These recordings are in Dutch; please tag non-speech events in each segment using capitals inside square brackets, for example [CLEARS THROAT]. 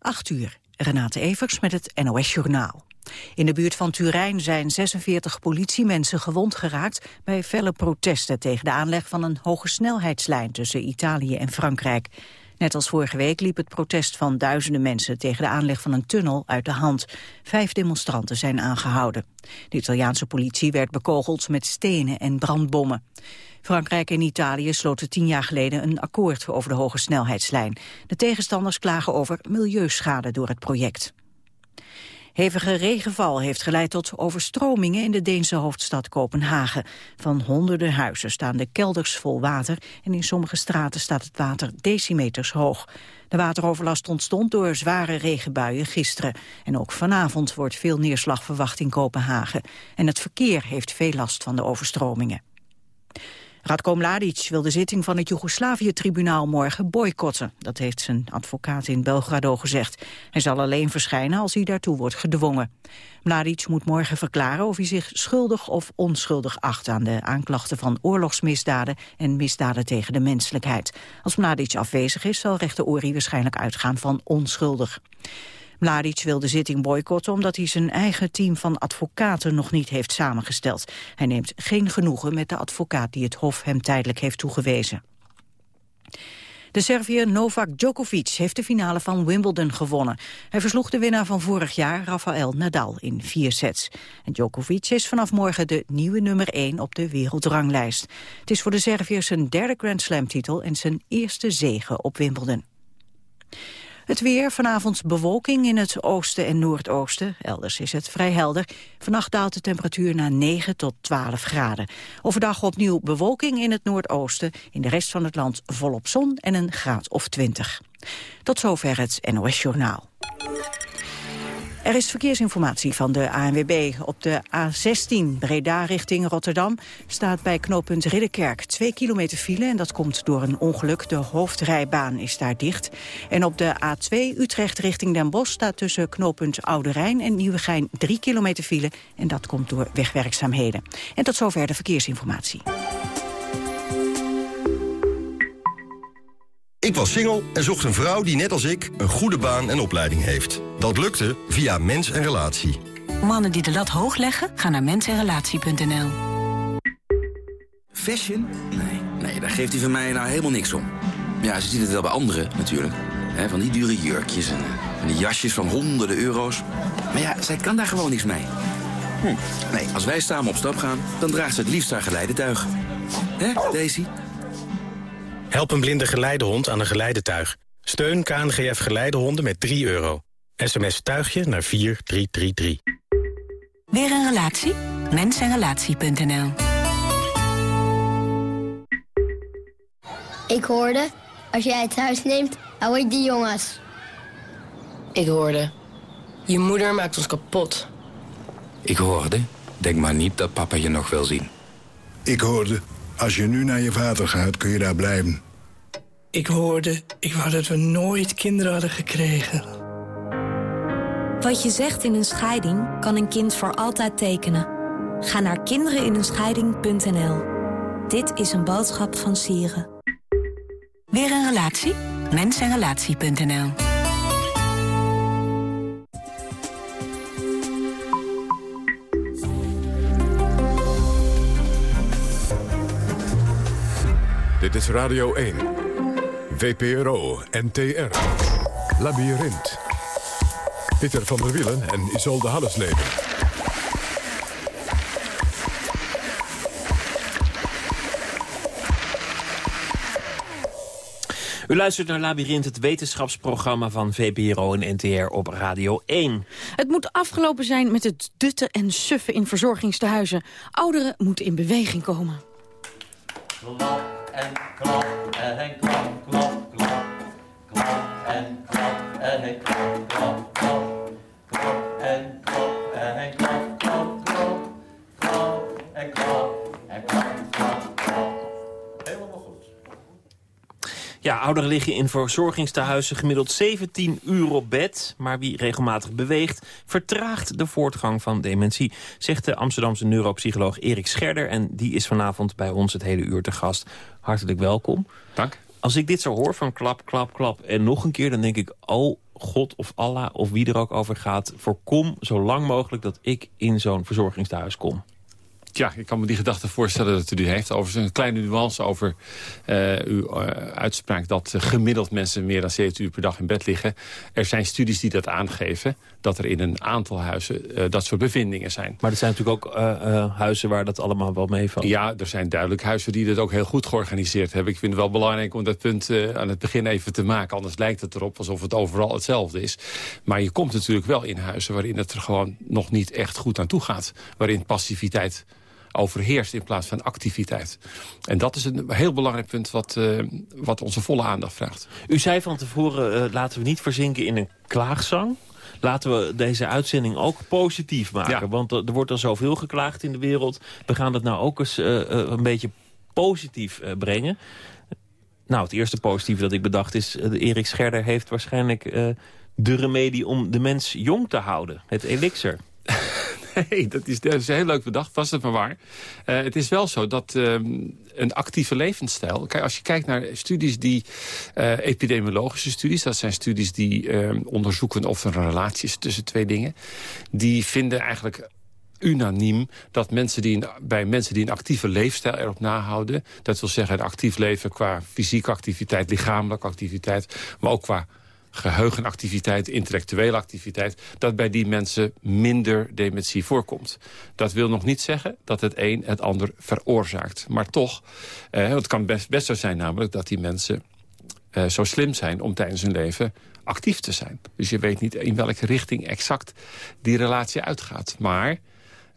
8 uur. Renate Evers met het NOS Journaal. In de buurt van Turijn zijn 46 politiemensen gewond geraakt bij felle protesten tegen de aanleg van een hoge snelheidslijn tussen Italië en Frankrijk. Net als vorige week liep het protest van duizenden mensen tegen de aanleg van een tunnel uit de hand. Vijf demonstranten zijn aangehouden. De Italiaanse politie werd bekogeld met stenen en brandbommen. Frankrijk en Italië sloten tien jaar geleden een akkoord over de hoge snelheidslijn. De tegenstanders klagen over milieuschade door het project. Hevige regenval heeft geleid tot overstromingen in de Deense hoofdstad Kopenhagen. Van honderden huizen staan de kelders vol water en in sommige straten staat het water decimeters hoog. De wateroverlast ontstond door zware regenbuien gisteren. En ook vanavond wordt veel neerslag verwacht in Kopenhagen. En het verkeer heeft veel last van de overstromingen. Radko Mladic wil de zitting van het Joegoslavië-tribunaal morgen boycotten. Dat heeft zijn advocaat in Belgrado gezegd. Hij zal alleen verschijnen als hij daartoe wordt gedwongen. Mladic moet morgen verklaren of hij zich schuldig of onschuldig acht... aan de aanklachten van oorlogsmisdaden en misdaden tegen de menselijkheid. Als Mladic afwezig is, zal rechter Ori waarschijnlijk uitgaan van onschuldig. Mladic wil de zitting boycotten omdat hij zijn eigen team van advocaten nog niet heeft samengesteld. Hij neemt geen genoegen met de advocaat die het Hof hem tijdelijk heeft toegewezen. De Serviër Novak Djokovic heeft de finale van Wimbledon gewonnen. Hij versloeg de winnaar van vorig jaar, Rafael Nadal, in vier sets. En Djokovic is vanaf morgen de nieuwe nummer 1 op de wereldranglijst. Het is voor de Serviër zijn derde Grand Slam-titel en zijn eerste zege op Wimbledon. Het weer, vanavond bewolking in het oosten en noordoosten. Elders is het vrij helder. Vannacht daalt de temperatuur naar 9 tot 12 graden. Overdag opnieuw bewolking in het noordoosten. In de rest van het land volop zon en een graad of 20. Tot zover het NOS Journaal. Er is verkeersinformatie van de ANWB. Op de A16 Breda richting Rotterdam staat bij knooppunt Ridderkerk 2 kilometer file. En dat komt door een ongeluk. De hoofdrijbaan is daar dicht. En op de A2 Utrecht richting Den Bosch staat tussen knooppunt Oude Rijn en Nieuwegein 3 kilometer file. En dat komt door wegwerkzaamheden. En tot zover de verkeersinformatie. Ik was single en zocht een vrouw die net als ik een goede baan en opleiding heeft. Dat lukte via Mens en Relatie. Mannen die de lat hoog leggen, gaan naar mensenrelatie.nl. Fashion? Nee, nee, daar geeft hij van mij nou helemaal niks om. Ja, ze ziet het wel bij anderen natuurlijk. van die dure jurkjes en, en die jasjes van honderden euro's. Maar ja, zij kan daar gewoon niks mee. Hm. Nee, als wij samen op stap gaan, dan draagt ze het liefst haar geleidetuig. Hè, Daisy? Help een blinde geleidehond aan een geleidetuig. Steun KNGF Geleidehonden met 3 euro. SMS tuigje naar 4333. Weer een relatie? Mensenrelatie.nl Ik hoorde, als jij het huis neemt, hou ik die jongens. Ik hoorde, je moeder maakt ons kapot. Ik hoorde, denk maar niet dat papa je nog wil zien. Ik hoorde, als je nu naar je vader gaat, kun je daar blijven. Ik hoorde, ik wou dat we nooit kinderen hadden gekregen. Wat je zegt in een scheiding kan een kind voor altijd tekenen. Ga naar kinderinenscheiding.nl. Dit is een boodschap van Sieren. Weer een relatie? Mensenrelatie.nl Dit is Radio 1. VPRO, NTR. Labyrinth. Pieter van der Wielen en Isolde Hallesleden. U luistert naar Labyrinth, het wetenschapsprogramma van VPRO en NTR op Radio 1. Het moet afgelopen zijn met het dutten en suffen in verzorgingstehuizen. Ouderen moeten in beweging komen en klapp, en klapp, klapp, klapp. Klapp en klapp, en klapp, klapp, klapp. Klapp en Ja, ouderen liggen in verzorgingstehuizen gemiddeld 17 uur op bed. Maar wie regelmatig beweegt, vertraagt de voortgang van dementie... zegt de Amsterdamse neuropsycholoog Erik Scherder. En die is vanavond bij ons het hele uur te gast. Hartelijk welkom. Dank. Als ik dit zo hoor van klap, klap, klap en nog een keer... dan denk ik, oh God of Allah of wie er ook over gaat... voorkom zo lang mogelijk dat ik in zo'n verzorgingstehuis kom. Ja, ik kan me die gedachte voorstellen dat u die heeft. Over een kleine nuance over uh, uw uh, uitspraak... dat uh, gemiddeld mensen meer dan 7 uur per dag in bed liggen. Er zijn studies die dat aangeven. Dat er in een aantal huizen dat soort bevindingen zijn. Maar er zijn natuurlijk ook huizen waar dat allemaal wel meevalt. Ja, er zijn duidelijk huizen die dat ook heel goed georganiseerd hebben. Ik vind het wel belangrijk om dat punt aan het begin even te maken. Anders lijkt het erop alsof het overal hetzelfde is. Maar je komt natuurlijk wel in huizen waarin het er gewoon nog niet echt goed aan toe gaat. Waarin passiviteit overheerst in plaats van activiteit. En dat is een heel belangrijk punt wat, uh, wat onze volle aandacht vraagt. U zei van tevoren, uh, laten we niet verzinken in een klaagzang. Laten we deze uitzending ook positief maken. Ja. Want er wordt al zoveel geklaagd in de wereld. We gaan het nou ook eens uh, een beetje positief brengen. Nou, het eerste positieve dat ik bedacht is... Erik Scherder heeft waarschijnlijk de remedie om de mens jong te houden. Het elixir. Nee, dat is, heel leuk bedacht, was het maar waar. Uh, het is wel zo dat um, een actieve levensstijl... Kijk, als je kijkt naar studies die... Uh, epidemiologische studies, dat zijn studies die uh, onderzoeken of er een relatie is tussen twee dingen. Die vinden eigenlijk unaniem dat mensen die bij mensen die een actieve leefstijl erop nahouden... dat wil zeggen een actief leven qua fysieke activiteit, lichamelijke activiteit... maar ook qua geheugenactiviteit, intellectuele activiteit... dat bij die mensen minder dementie voorkomt. Dat wil nog niet zeggen dat het een het ander veroorzaakt. Maar toch, eh, het kan best, best zo zijn namelijk dat die mensen... Uh, zo slim zijn om tijdens hun leven actief te zijn. Dus je weet niet in welke richting exact die relatie uitgaat. Maar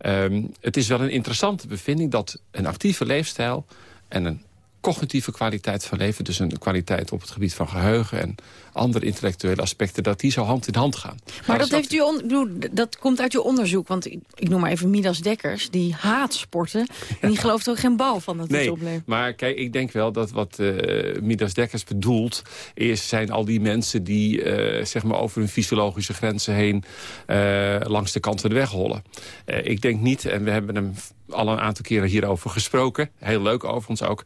um, het is wel een interessante bevinding dat een actieve leefstijl... en een cognitieve kwaliteit van leven. Dus een kwaliteit op het gebied van geheugen en andere intellectuele aspecten... dat die zo hand in hand gaan. Maar, maar dat, dat, heeft u on, bedoel, dat komt uit uw onderzoek. Want ik, ik noem maar even Midas Dekkers, die haat sporten. En die gelooft ook geen bal van dat nee, het maar kijk, ik denk wel dat wat uh, Midas Dekkers bedoelt... is zijn al die mensen die uh, zeg maar over hun fysiologische grenzen heen... Uh, langs de kant van de weg hollen. ik denk niet, en we hebben hem al een aantal keren hierover gesproken. Heel leuk overigens ook.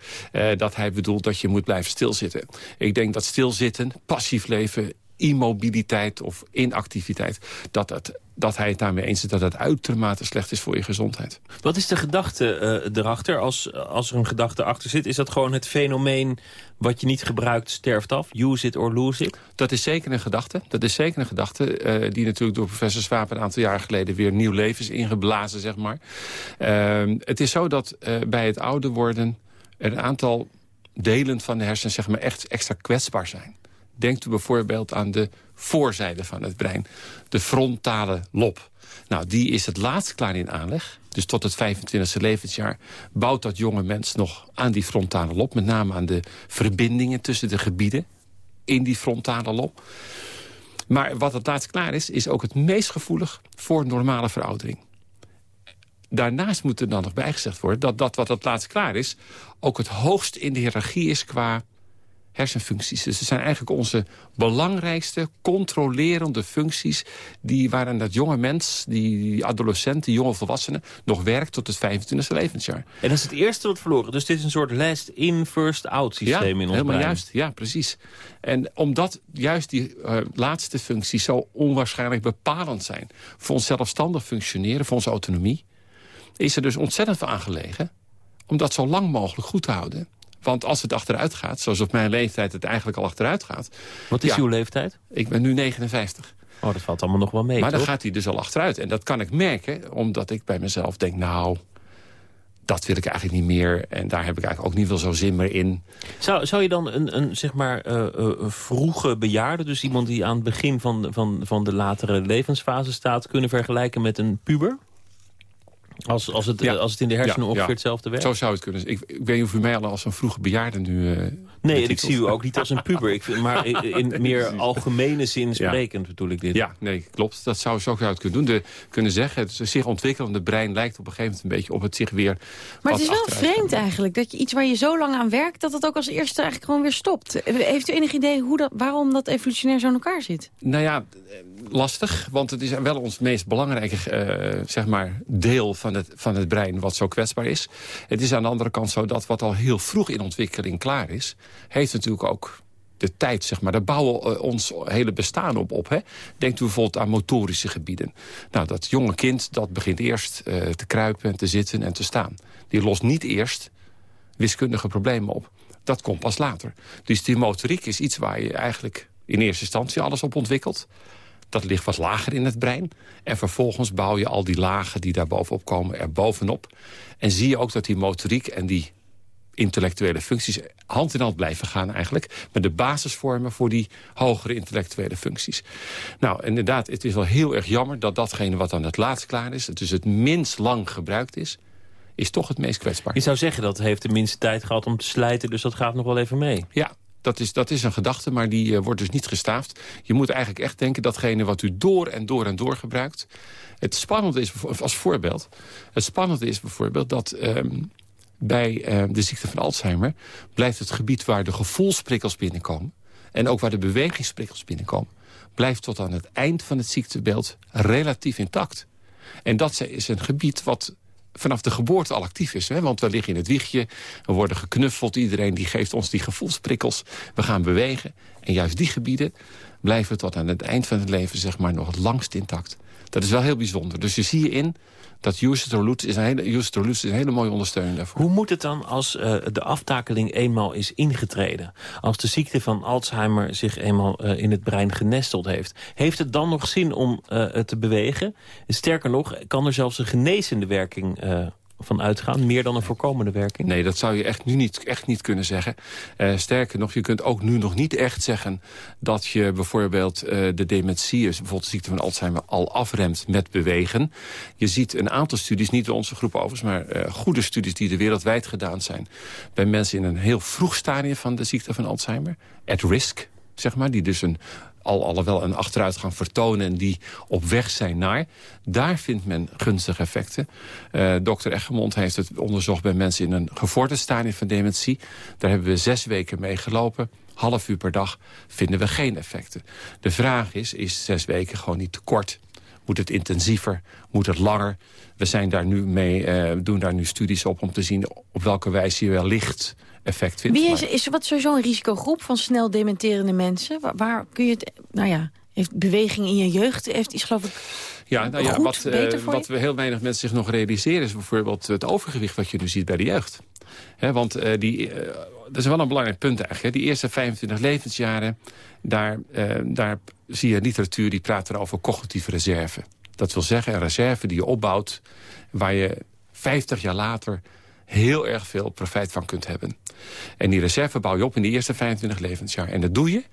Dat hij bedoelt dat je moet blijven stilzitten. Ik denk dat stilzitten, passief leven immobiliteit of inactiviteit... dat, het, dat hij het daarmee eens is dat het uitermate slecht is voor je gezondheid. Wat is de gedachte uh, erachter? Als, als er een gedachte achter zit, is dat gewoon het fenomeen... wat je niet gebruikt, sterft af? Use it or lose it? Dat is zeker een gedachte. Dat is zeker een gedachte uh, die natuurlijk door professor Swaap... een aantal jaar geleden weer nieuw leven is ingeblazen, zeg maar. Uh, het is zo dat uh, bij het ouder worden... er een aantal delen van de hersenen zeg maar, echt extra kwetsbaar zijn. Denkt u bijvoorbeeld aan de voorzijde van het brein. De frontale lob. Nou, die is het laatst klaar in aanleg. Dus tot het 25e levensjaar bouwt dat jonge mens nog aan die frontale lob. Met name aan de verbindingen tussen de gebieden in die frontale lob. Maar wat het laatst klaar is, is ook het meest gevoelig voor normale veroudering. Daarnaast moet er dan nog bijgezegd worden dat dat wat het laatst klaar is... ook het hoogst in de hiërarchie is qua hersenfuncties. Dus het zijn eigenlijk onze belangrijkste controlerende functies... Die, waarin dat jonge mens, die adolescent, die jonge volwassene... nog werkt tot het 25e levensjaar. En dat is het eerste wat verloren. Dus dit is een soort last in, first out systeem ja, in ons helemaal brein. juist. Ja, precies. En omdat juist die uh, laatste functies zo onwaarschijnlijk bepalend zijn... voor ons zelfstandig functioneren, voor onze autonomie... is er dus ontzettend veel aangelegen om dat zo lang mogelijk goed te houden. Want als het achteruit gaat, zoals op mijn leeftijd het eigenlijk al achteruit gaat... Wat is ja, uw leeftijd? Ik ben nu 59. Oh, dat valt allemaal nog wel mee, Maar toch? dan gaat hij dus al achteruit. En dat kan ik merken, omdat ik bij mezelf denk... nou, dat wil ik eigenlijk niet meer. En daar heb ik eigenlijk ook niet veel zo zin meer in. Zou, zou je dan een, een zeg maar, uh, uh, vroege bejaarde... dus iemand die aan het begin van, van, van de latere levensfase staat... kunnen vergelijken met een puber? Als, als, het, Ja. als het in de hersenen Ja, ongeveer ja. hetzelfde werkt? Zo zou het kunnen. Ik, ik weet niet of u mij al als een vroege bejaarde nu... eh, Nee, ik zie u ook niet als een puber. Ik vind, maar in, [LAUGHS] meer algemene zin sprekend bedoel ik dit. Ja, nee, klopt. Dat zou, zo zou het kunnen doen. De, kunnen zeggen, het zich ontwikkelende brein lijkt op een gegeven moment een beetje op het zich weer Maar het is wel vreemd eigenlijk, dat je iets waar je zo lang aan werkt... dat het ook als eerste eigenlijk gewoon weer stopt. Heeft u enig idee hoe dat, waarom dat evolutionair zo in elkaar zit? Nou ja, eh, lastig, want het is wel ons meest belangrijke eh, zeg maar deel van het, van het brein wat zo kwetsbaar is. Het is aan de andere kant zo dat wat al heel vroeg in ontwikkeling klaar is... heeft natuurlijk ook de tijd, zeg maar. Daar bouwen we ons hele bestaan op. op hè? Denkt u bijvoorbeeld aan motorische gebieden. Nou, dat jonge kind dat begint eerst uh, te kruipen, te zitten en te staan. Die lost niet eerst wiskundige problemen op. Dat komt pas later. Dus die motoriek is iets waar je eigenlijk in eerste instantie alles op ontwikkelt. Dat ligt wat lager in het brein. En vervolgens bouw je al die lagen die daar bovenop komen er bovenop. En zie je ook dat die motoriek en die intellectuele functies hand in hand blijven gaan eigenlijk. Met de basisvormen voor die hogere intellectuele functies. Nou, inderdaad, het is wel heel erg jammer dat datgene wat aan het laatst klaar is... het dus het minst lang gebruikt is, is toch het meest kwetsbaar. Je zou zeggen dat heeft de minste tijd gehad om te slijten... dus dat gaat nog wel even mee. Ja, dat is, dat is een gedachte, maar die uh, wordt dus niet gestaafd. Je moet eigenlijk echt denken datgene wat u door en door en door gebruikt. Het spannende is, als voorbeeld... het spannende is bijvoorbeeld dat... Um, bij uh, de ziekte van Alzheimer... blijft het gebied waar de gevoelsprikkels binnenkomen... en ook waar de bewegingsprikkels binnenkomen... blijft tot aan het eind van het ziektebeeld relatief intact. En dat is een gebied wat vanaf de geboorte al actief is. Hè? Want we liggen in het wiegje, we worden geknuffeld. Iedereen die geeft ons die gevoelsprikkels. We gaan bewegen. En juist die gebieden blijven tot aan het eind van het leven zeg maar, nog het langst intact. Dat is wel heel bijzonder. Dus je zie je in dat Usetrolute is, een hele, is een hele mooie ondersteuning daarvoor. Hoe moet het dan als uh, de aftakeling eenmaal is ingetreden? Als de ziekte van Alzheimer zich eenmaal uh, in het brein genesteld heeft. Heeft het dan nog zin om uh, te bewegen? Sterker nog, kan er zelfs een genezende werking van uitgaan? Meer dan een voorkomende werking? Nee, dat zou je echt nu niet, echt niet kunnen zeggen. Uh, sterker nog, je kunt ook nu nog niet echt zeggen... dat je bijvoorbeeld uh, de dementie, dus bijvoorbeeld de ziekte van Alzheimer... al afremt met bewegen. Je ziet een aantal studies, niet bij onze groep overigens... maar uh, goede studies die er wereldwijd gedaan zijn... bij mensen in een heel vroeg stadium van de ziekte van Alzheimer. At risk, zeg maar, die dus een al, al wel een achteruitgang vertonen... en die op weg zijn naar. Daar vindt men gunstige effecten. Uh, Dr. Eggermond heeft het onderzocht bij mensen in een gevorderd stadium van dementie. Daar hebben we zes weken mee gelopen half uur per dag vinden we geen effecten. De vraag is, is zes weken gewoon niet te kort? Moet het intensiever? Moet het langer? We zijn daar nu mee, uh, doen daar nu studies op om te zien op welke wijze je wellicht effect vindt. Wie is, is wat sowieso een risicogroep van snel dementerende mensen? Waar, waar, kun je het, nou ja, heeft beweging in je jeugd, heeft iets geloof ik ja, nou ja, wat, uh, wat we heel weinig mensen zich nog realiseren... is bijvoorbeeld het overgewicht wat je nu ziet bij de jeugd. He, want uh, die, uh, dat is wel een belangrijk punt eigenlijk. Hè. Die eerste 25 levensjaren, daar, daar zie je literatuur die praat er over cognitieve reserve. Dat wil zeggen een reserve die je opbouwt... waar je 50 jaar later heel erg veel profijt van kunt hebben. En die reserve bouw je op in de eerste 25 levensjaar. En dat doe je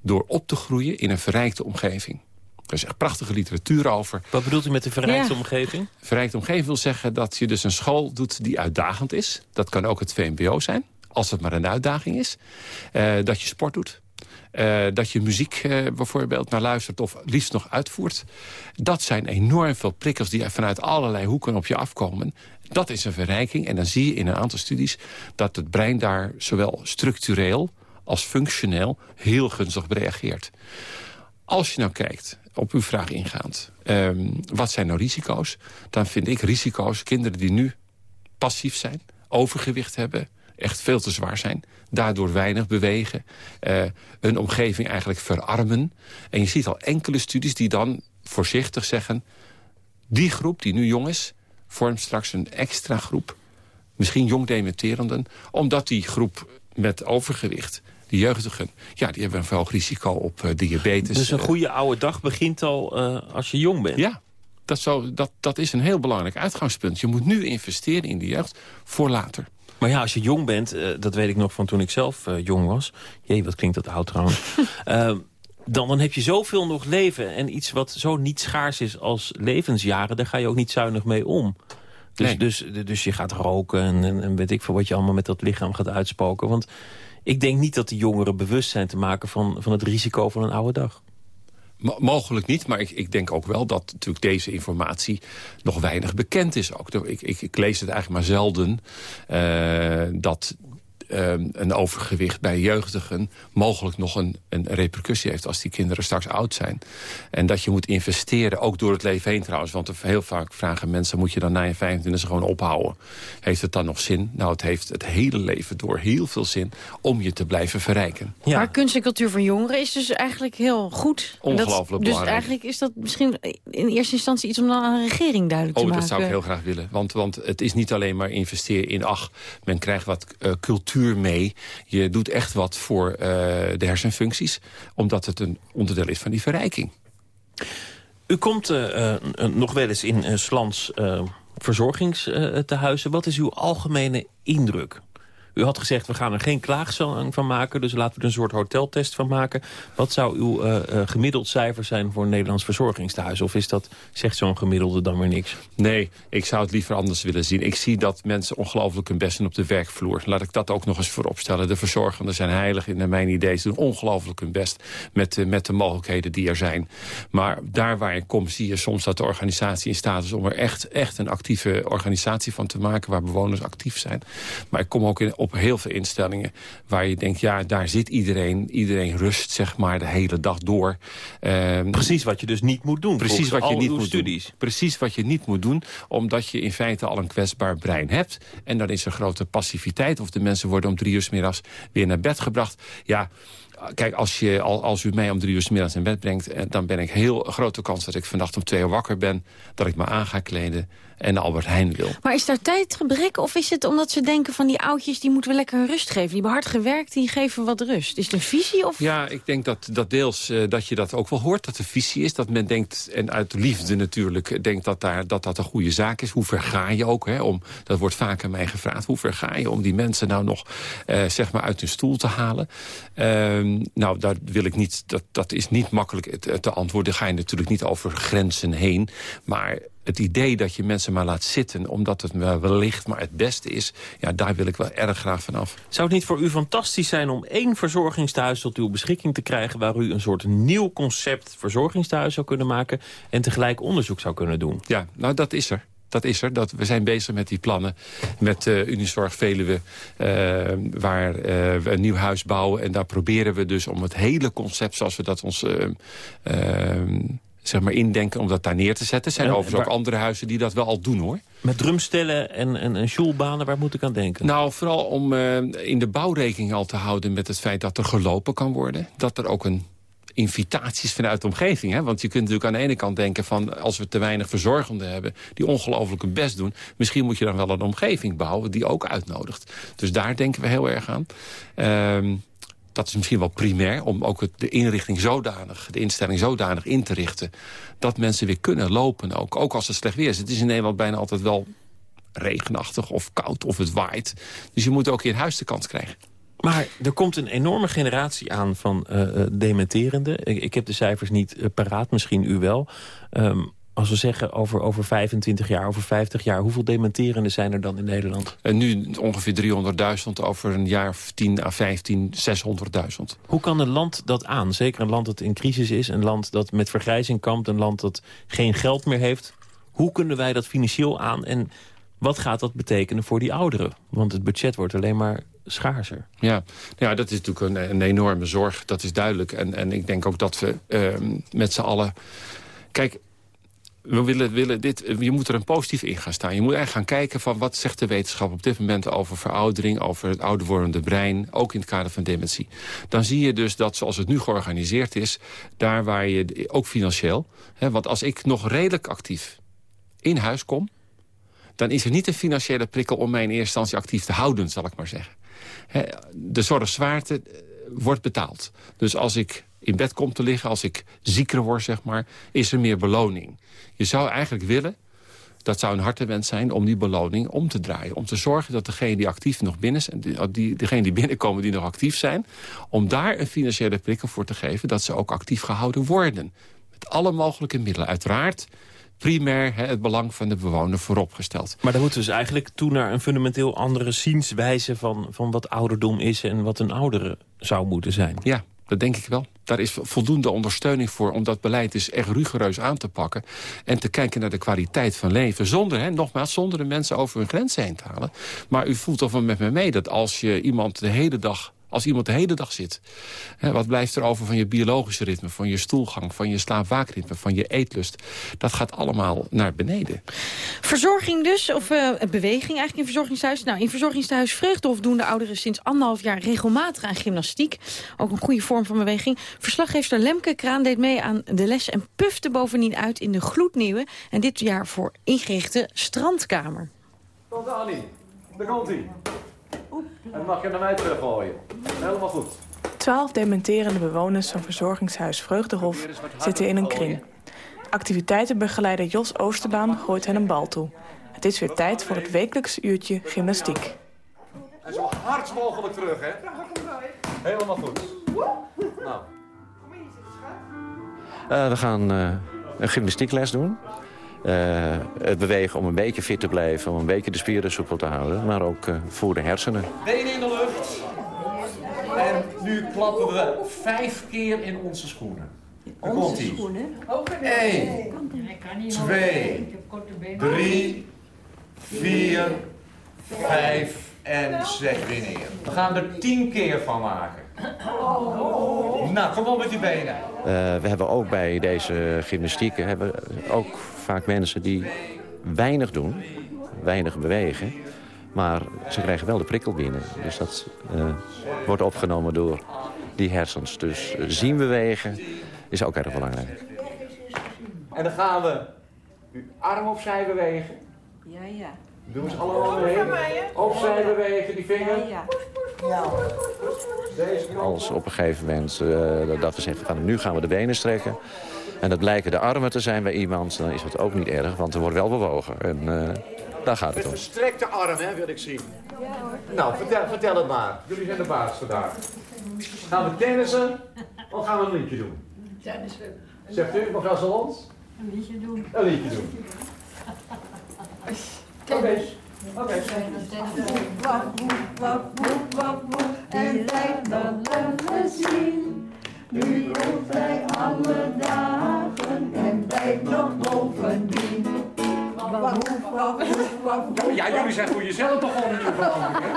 door op te groeien in een verrijkte omgeving. Er is echt prachtige literatuur over. Wat bedoelt u met de verrijkte ja. omgeving? Verrijkte omgeving wil zeggen dat je dus een school doet die uitdagend is. Dat kan ook het VMBO zijn, als het maar een uitdaging is. Uh, dat je sport doet. Uh, dat je muziek uh, bijvoorbeeld naar luistert of liefst nog uitvoert. Dat zijn enorm veel prikkels die vanuit allerlei hoeken op je afkomen. Dat is een verrijking en dan zie je in een aantal studies... dat het brein daar zowel structureel als functioneel heel gunstig reageert. Als je nou kijkt, op uw vraag ingaand, um, wat zijn nou risico's? Dan vind ik risico's kinderen die nu passief zijn, overgewicht hebben echt veel te zwaar zijn. Daardoor weinig bewegen. Uh, hun omgeving eigenlijk verarmen. En je ziet al enkele studies die dan voorzichtig zeggen... die groep die nu jong is, vormt straks een extra groep. Misschien jong dementerenden. Omdat die groep met overgewicht de jeugdigen, ja, die hebben een verhoogd risico op uh, diabetes. Dus een goede oude dag begint al uh, als je jong bent? Ja, dat, zo, dat, dat is een heel belangrijk uitgangspunt. Je moet nu investeren in de jeugd voor later. Maar ja, als je jong bent, uh, dat weet ik nog van toen ik zelf jong was. Jee, wat klinkt dat oud trouwens. [LAUGHS] dan, dan heb je zoveel nog leven. En iets wat zo niet schaars is als levensjaren... daar ga je ook niet zuinig mee om. Dus, nee. dus, dus je gaat roken en, en weet ik veel wat je allemaal met dat lichaam gaat uitspoken. Want ik denk niet dat de jongeren bewust zijn te maken van, van het risico van een oude dag. Mogelijk niet, maar ik, ik, denk ook wel dat natuurlijk deze informatie nog weinig bekend is. Ook. Ik, ik, ik lees het eigenlijk maar zelden uh, dat ehm, een overgewicht bij jeugdigen... mogelijk nog een, een repercussie heeft als die kinderen straks oud zijn. En dat je moet investeren, ook door het leven heen trouwens. Want heel vaak vragen mensen, moet je dan na je 25 gewoon ophouden? Heeft het dan nog zin? Nou, het heeft het hele leven door heel veel zin om je te blijven verrijken. Ja. Maar kunst en cultuur van jongeren is dus eigenlijk heel goed. Ongelooflijk dat, belangrijk. Dus eigenlijk is dat misschien in eerste instantie iets om dan aan een regering duidelijk oh, te maken. dat zou ik heel graag willen. Want, want het is niet alleen maar investeren in... ach, men krijgt wat uh, cultuur mee. Je doet echt wat voor uh, de hersenfuncties. Omdat het een onderdeel is van die verrijking. U komt uh, nog wel eens in Slans verzorgingstehuizen. Wat is uw algemene indruk? U had gezegd, we gaan er geen klaagzang van maken... dus laten we er een soort hoteltest van maken. Wat zou uw uh, uh, gemiddeld cijfer zijn voor een Nederlands verzorgingstehuis? Of is dat, zegt zo'n gemiddelde dan weer niks? Nee, ik zou het liever anders willen zien. Ik zie dat mensen ongelooflijk hun best doen op de werkvloer. Laat ik dat ook nog eens voorop stellen. De verzorgenden zijn heilig in mijn idee. Ze doen ongelooflijk hun best met, uh, met de mogelijkheden die er zijn. Maar daar waar ik kom zie je soms dat de organisatie in staat is... om er echt, echt een actieve organisatie van te maken... waar bewoners actief zijn. Maar ik kom ook in op heel veel instellingen waar je denkt, ja, daar zit iedereen. Iedereen rust, zeg maar, de hele dag door. Um, precies wat je dus niet moet doen. Precies wat je niet moet studies. doen. Precies wat je niet moet doen, omdat je in feite al een kwetsbaar brein hebt. En dan is er grote passiviteit. Of de mensen worden om drie uur s middags weer naar bed gebracht. Ja, Kijk, als, je, als u mij om drie uur 's middags in bed brengt... dan ben ik heel grote kans dat ik vannacht om twee uur wakker ben... dat ik me aan ga kleden en Albert Heijn wil. Maar is daar tijdgebrek of is het omdat ze denken van die oudjes... die moeten we lekker rust geven? Die hebben hard gewerkt, die geven wat rust. Is het een visie? Of? Ja, ik denk dat, dat deels uh, dat je dat ook wel hoort, dat de visie is. Dat men denkt, en uit liefde natuurlijk, denkt dat daar, dat, dat een goede zaak is. Hoe ver ga je ook? Hè, om, dat wordt vaak aan mij gevraagd. Hoe ver ga je om die mensen nou nog uh, zeg maar uit hun stoel te halen? Uh, nou, daar wil ik niet, dat, dat is niet makkelijk te, te antwoorden. Ga je natuurlijk niet over grenzen heen. Maar het idee dat je mensen maar laat zitten... omdat het wellicht maar het beste is... ja, daar wil ik wel erg graag vanaf. Zou het niet voor u fantastisch zijn om één verzorgingstehuis tot uw beschikking te krijgen... waar u een soort nieuw concept verzorgingstehuis zou kunnen maken... en tegelijk onderzoek zou kunnen doen? Ja, nou dat is er. Dat is er. Dat, we zijn bezig met die plannen. Met uh, Unizorg Veluwe, uh, waar uh, we een nieuw huis bouwen. En daar proberen we dus om het hele concept zoals we dat ons zeg maar indenken om dat daar neer te zetten. Er zijn en, overigens ook andere huizen die dat wel al doen, hoor. Met drumstellen en, en, en sjoelbanen, waar moet ik aan denken? Nou, vooral om uh, in de bouwrekening al te houden met het feit dat er gelopen kan worden. Dat er ook een invitaties vanuit de omgeving. Hè? Want je kunt natuurlijk aan de ene kant denken van... als we te weinig verzorgenden hebben die ongelooflijk hun best doen... misschien moet je dan wel een omgeving bouwen die ook uitnodigt. Dus daar denken we heel erg aan. Uh, dat is misschien wel primair, om ook de inrichting zodanig, de instelling zodanig in te richten, dat mensen weer kunnen lopen, ook, ook als het slecht weer is. Het is in Nederland bijna altijd wel regenachtig of koud of het waait. Dus je moet ook in huis de kans krijgen. Maar er komt een enorme generatie aan van uh, dementerende. Ik, ik, heb de cijfers niet uh, paraat, misschien u wel. Um, als we zeggen over, over 25 jaar, over 50 jaar... hoeveel dementerenden zijn er dan in Nederland? En nu ongeveer 300.000, over een jaar of 10 à 15, 600.000. Hoe kan een land dat aan? Zeker een land dat in crisis is, een land dat met vergrijzing kampt... een land dat geen geld meer heeft. Hoe kunnen wij dat financieel aan? En wat gaat dat betekenen voor die ouderen? Want het budget wordt alleen maar schaarser. Ja, ja dat is natuurlijk een, een enorme zorg, dat is duidelijk. En, en ik denk ook dat we uh, met z'n allen... Kijk, we willen, willen dit, je moet er een positief in gaan staan. Je moet eigenlijk gaan kijken van wat zegt de wetenschap op dit moment over veroudering, over het ouder wordende brein, ook in het kader van dementie. Dan zie je dus dat zoals het nu georganiseerd is, daar waar je, ook financieel, hè, want als ik nog redelijk actief in huis kom, dan is er niet een financiële prikkel om mij in eerste instantie actief te houden, zal ik maar zeggen. Hè, de zorgzwaarte wordt betaald. Dus als ik in bed kom te liggen, als ik zieker word, zeg maar, is er meer beloning. Je zou eigenlijk willen, dat zou een hartewens zijn, om die beloning om te draaien. Om te zorgen dat degenen die actief nog binnen zijn, die, die, degenen die binnenkomen die nog actief zijn, om daar een financiële prikkel voor te geven, dat ze ook actief gehouden worden. Met alle mogelijke middelen. Uiteraard primair hè, het belang van de bewoner vooropgesteld. Maar dan moeten we dus eigenlijk toe naar een fundamenteel andere zienswijze van, van wat ouderdom is en wat een oudere zou moeten zijn. Ja, Dat denk ik wel. Daar is voldoende ondersteuning voor om dat beleid dus echt rigoureus aan te pakken. En te kijken naar de kwaliteit van leven. Zonder, hè, nogmaals, zonder de mensen over hun grenzen heen te halen. Maar u voelt toch wel met me mee dat als je iemand de hele dag als iemand de hele dag zit. Hè, wat blijft er over van je biologische ritme, van je stoelgang... van je slaapwaakritme, van je eetlust? Dat gaat allemaal naar beneden. Verzorging dus, of uh, beweging eigenlijk in verzorgingshuis. Nou, in verzorgingshuis Vreugdehof doen de ouderen sinds anderhalf jaar regelmatig aan gymnastiek. Ook een goede vorm van beweging. Verslaggever Lemke Kraan deed mee aan de les en pufte bovendien uit in de gloednieuwe... en dit jaar voor ingerichte strandkamer. Komt Annie, daar komt hij. En mag je naar mij teruggooien. Helemaal goed. Twaalf dementerende bewoners van verzorgingshuis Vreugdehof zitten in een kring. Activiteitenbegeleider Jos Oosterbaan gooit hen een bal toe. Het is weer tijd voor het wekelijks uurtje gymnastiek. En zo hard mogelijk terug, hè? Helemaal goed. Nou. Uh, we gaan uh, een gymnastiekles doen. Uh, het bewegen om een beetje fit te blijven, om een beetje de spieren soepel te houden. Maar ook uh, voor de hersenen. Benen in de lucht. En nu klappen we vijf keer in onze schoenen. Daar komt ie. Eén, twee, drie, vier, vijf en zeg weer neer. We gaan er tien keer van maken. Nou, kom op met die benen. Uh, we hebben ook bij deze gymnastieken hebben ook vaak mensen die weinig doen, weinig bewegen. Maar ze krijgen wel de prikkel binnen. Dus dat uh, wordt opgenomen door die hersens. Dus zien bewegen is ook erg belangrijk. En dan gaan we uw arm opzij bewegen. Ja, ja. Doe eens allemaal mee. Opzij bewegen, die vinger. Ja, ja. Als op een gegeven moment uh, dat we zeggen, van, nu gaan we de benen strekken. En dat blijken de armen te zijn bij iemand, dan is het ook niet erg, want er wordt wel bewogen. En uh, daar gaat het om. Strekte arm, hè, wil ik zien. Ja, hoor. Nou, vertel, vertel het maar. Jullie zijn de baas vandaag. Gaan we tennissen of gaan we een liedje doen? Tennissen. Zegt u, mevrouw Salons? Een liedje doen. Een liedje doen. [LAUGHS] Oké. Oké. Wap, wap, wap, wap, wap. En lijkt dat we zien. Nu roept hij alle dagen en tijd nog bovendien. Ja, jullie zijn voor jezelf toch gewoon een verandering,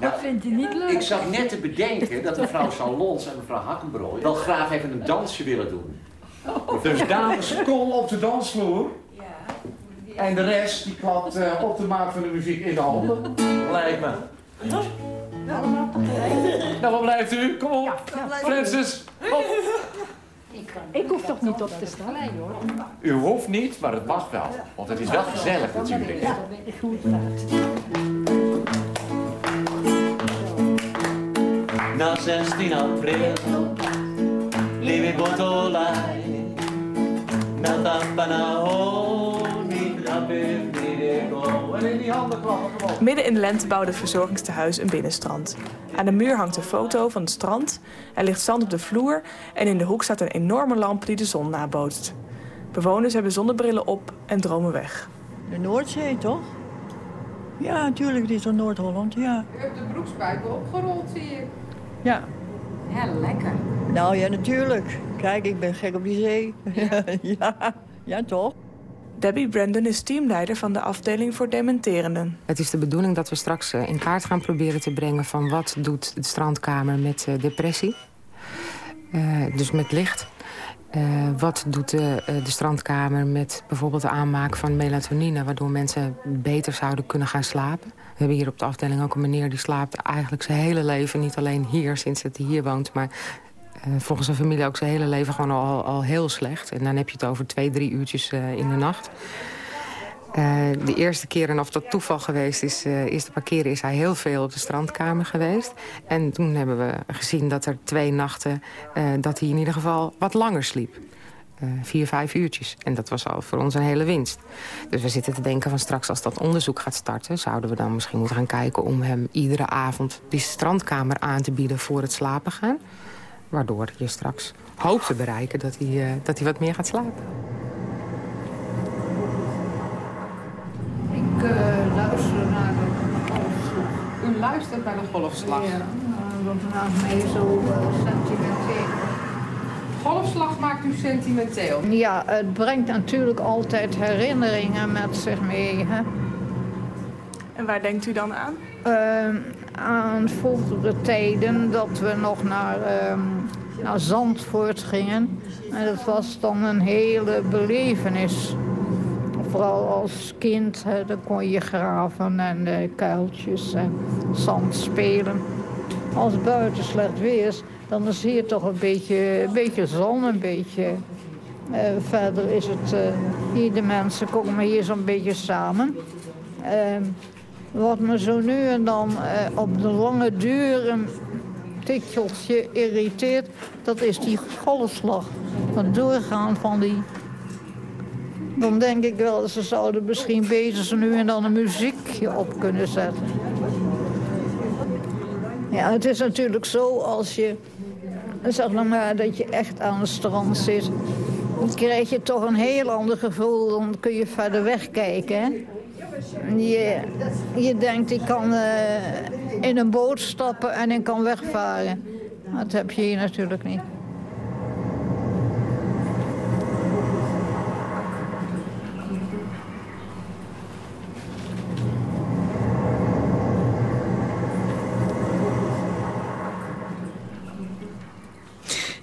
Dat vindt hij niet leuk. Ik zat net te bedenken dat mevrouw Salons en mevrouw Hakkenbrooi wel graag even een dansje willen doen. Dus dames, kom op de dansvloer. En de rest die klapt uh, op de maat van de muziek in de handen. Lijkt me. Nou, waar blijft u? Kom op. Francis, op. Ik hoef toch niet op te staan? U hoeft niet, maar het mag wel. Want het is wel gezellig natuurlijk. Ja, goed Na 16 april, lieve botolai, na Midden in de lente bouwde het verzorgingstehuis een binnenstrand. Aan de muur hangt een foto van het strand, er ligt zand op de vloer... en in de hoek staat een enorme lamp die de zon nabootst. Bewoners hebben zonnebrillen op en dromen weg. De Noordzee, toch? Ja, natuurlijk, dit is Noord-Holland, ja. U hebt de broekspijpen opgerold, zie ik. Ja. Ja, lekker. Nou ja, natuurlijk. Kijk, ik ben gek op die zee. Ja, [LAUGHS] ja, ja toch? Debbie Brandon is teamleider van de afdeling voor dementerenden. Het is de bedoeling dat we straks in kaart gaan proberen te brengen... van wat doet de strandkamer met uh, depressie. Uh, dus met licht. Wat doet de, de, strandkamer met bijvoorbeeld de aanmaak van melatonine... waardoor mensen beter zouden kunnen gaan slapen. We hebben hier op de afdeling ook een meneer die slaapt eigenlijk zijn hele leven... niet alleen hier, sinds dat hij hier woont... maar volgens zijn familie ook zijn hele leven gewoon al, al heel slecht. En dan heb je het over twee, drie uurtjes uh, in de nacht. Uh, de eerste keer, en of dat toeval geweest is... eerste paar keren is hij heel veel op de strandkamer geweest. En toen hebben we gezien dat er twee nachten... dat hij in ieder geval wat langer sliep. vier, vijf uurtjes. En dat was al voor ons een hele winst. Dus we zitten te denken van straks als dat onderzoek gaat starten... zouden we dan misschien moeten gaan kijken om hem iedere avond... die strandkamer aan te bieden voor het slapen gaan... Waardoor je straks hoopt te bereiken dat hij, uh, dat hij wat meer gaat slapen. Ik uh, luister naar de golfslag. U luistert naar de golfslag? Ja, wordt naast mij zo sentimenteel. Golfslag maakt u sentimenteel? Ja, het brengt natuurlijk altijd herinneringen met zich mee. Hè? En waar denkt u dan aan? Uh, aan vroegere tijden dat we nog naar, uh, naar Zandvoort gingen. En dat was dan een hele belevenis. Vooral als kind, dan kon je graven en uh, kuiltjes en zand spelen. Als het buiten slecht weer is, dan is hier toch een beetje, een beetje zon, een beetje... Uh, verder is het, uh, hier de mensen komen hier zo'n beetje samen. Wat me zo nu en dan uh, op de lange duur een tikkeltje irriteert, dat is die golfslag. Het doorgaan van die... Dan denk ik wel, ze zouden misschien beter zo nu en dan een muziekje op kunnen zetten. Ja, het is natuurlijk zo als je, zeg nou maar, dat je echt aan het strand zit. Dan krijg je toch een heel ander gevoel, dan kun je verder wegkijken, hè? Je, je denkt, ik kan uh, in een boot stappen en ik kan wegvaren. Dat heb je hier natuurlijk niet.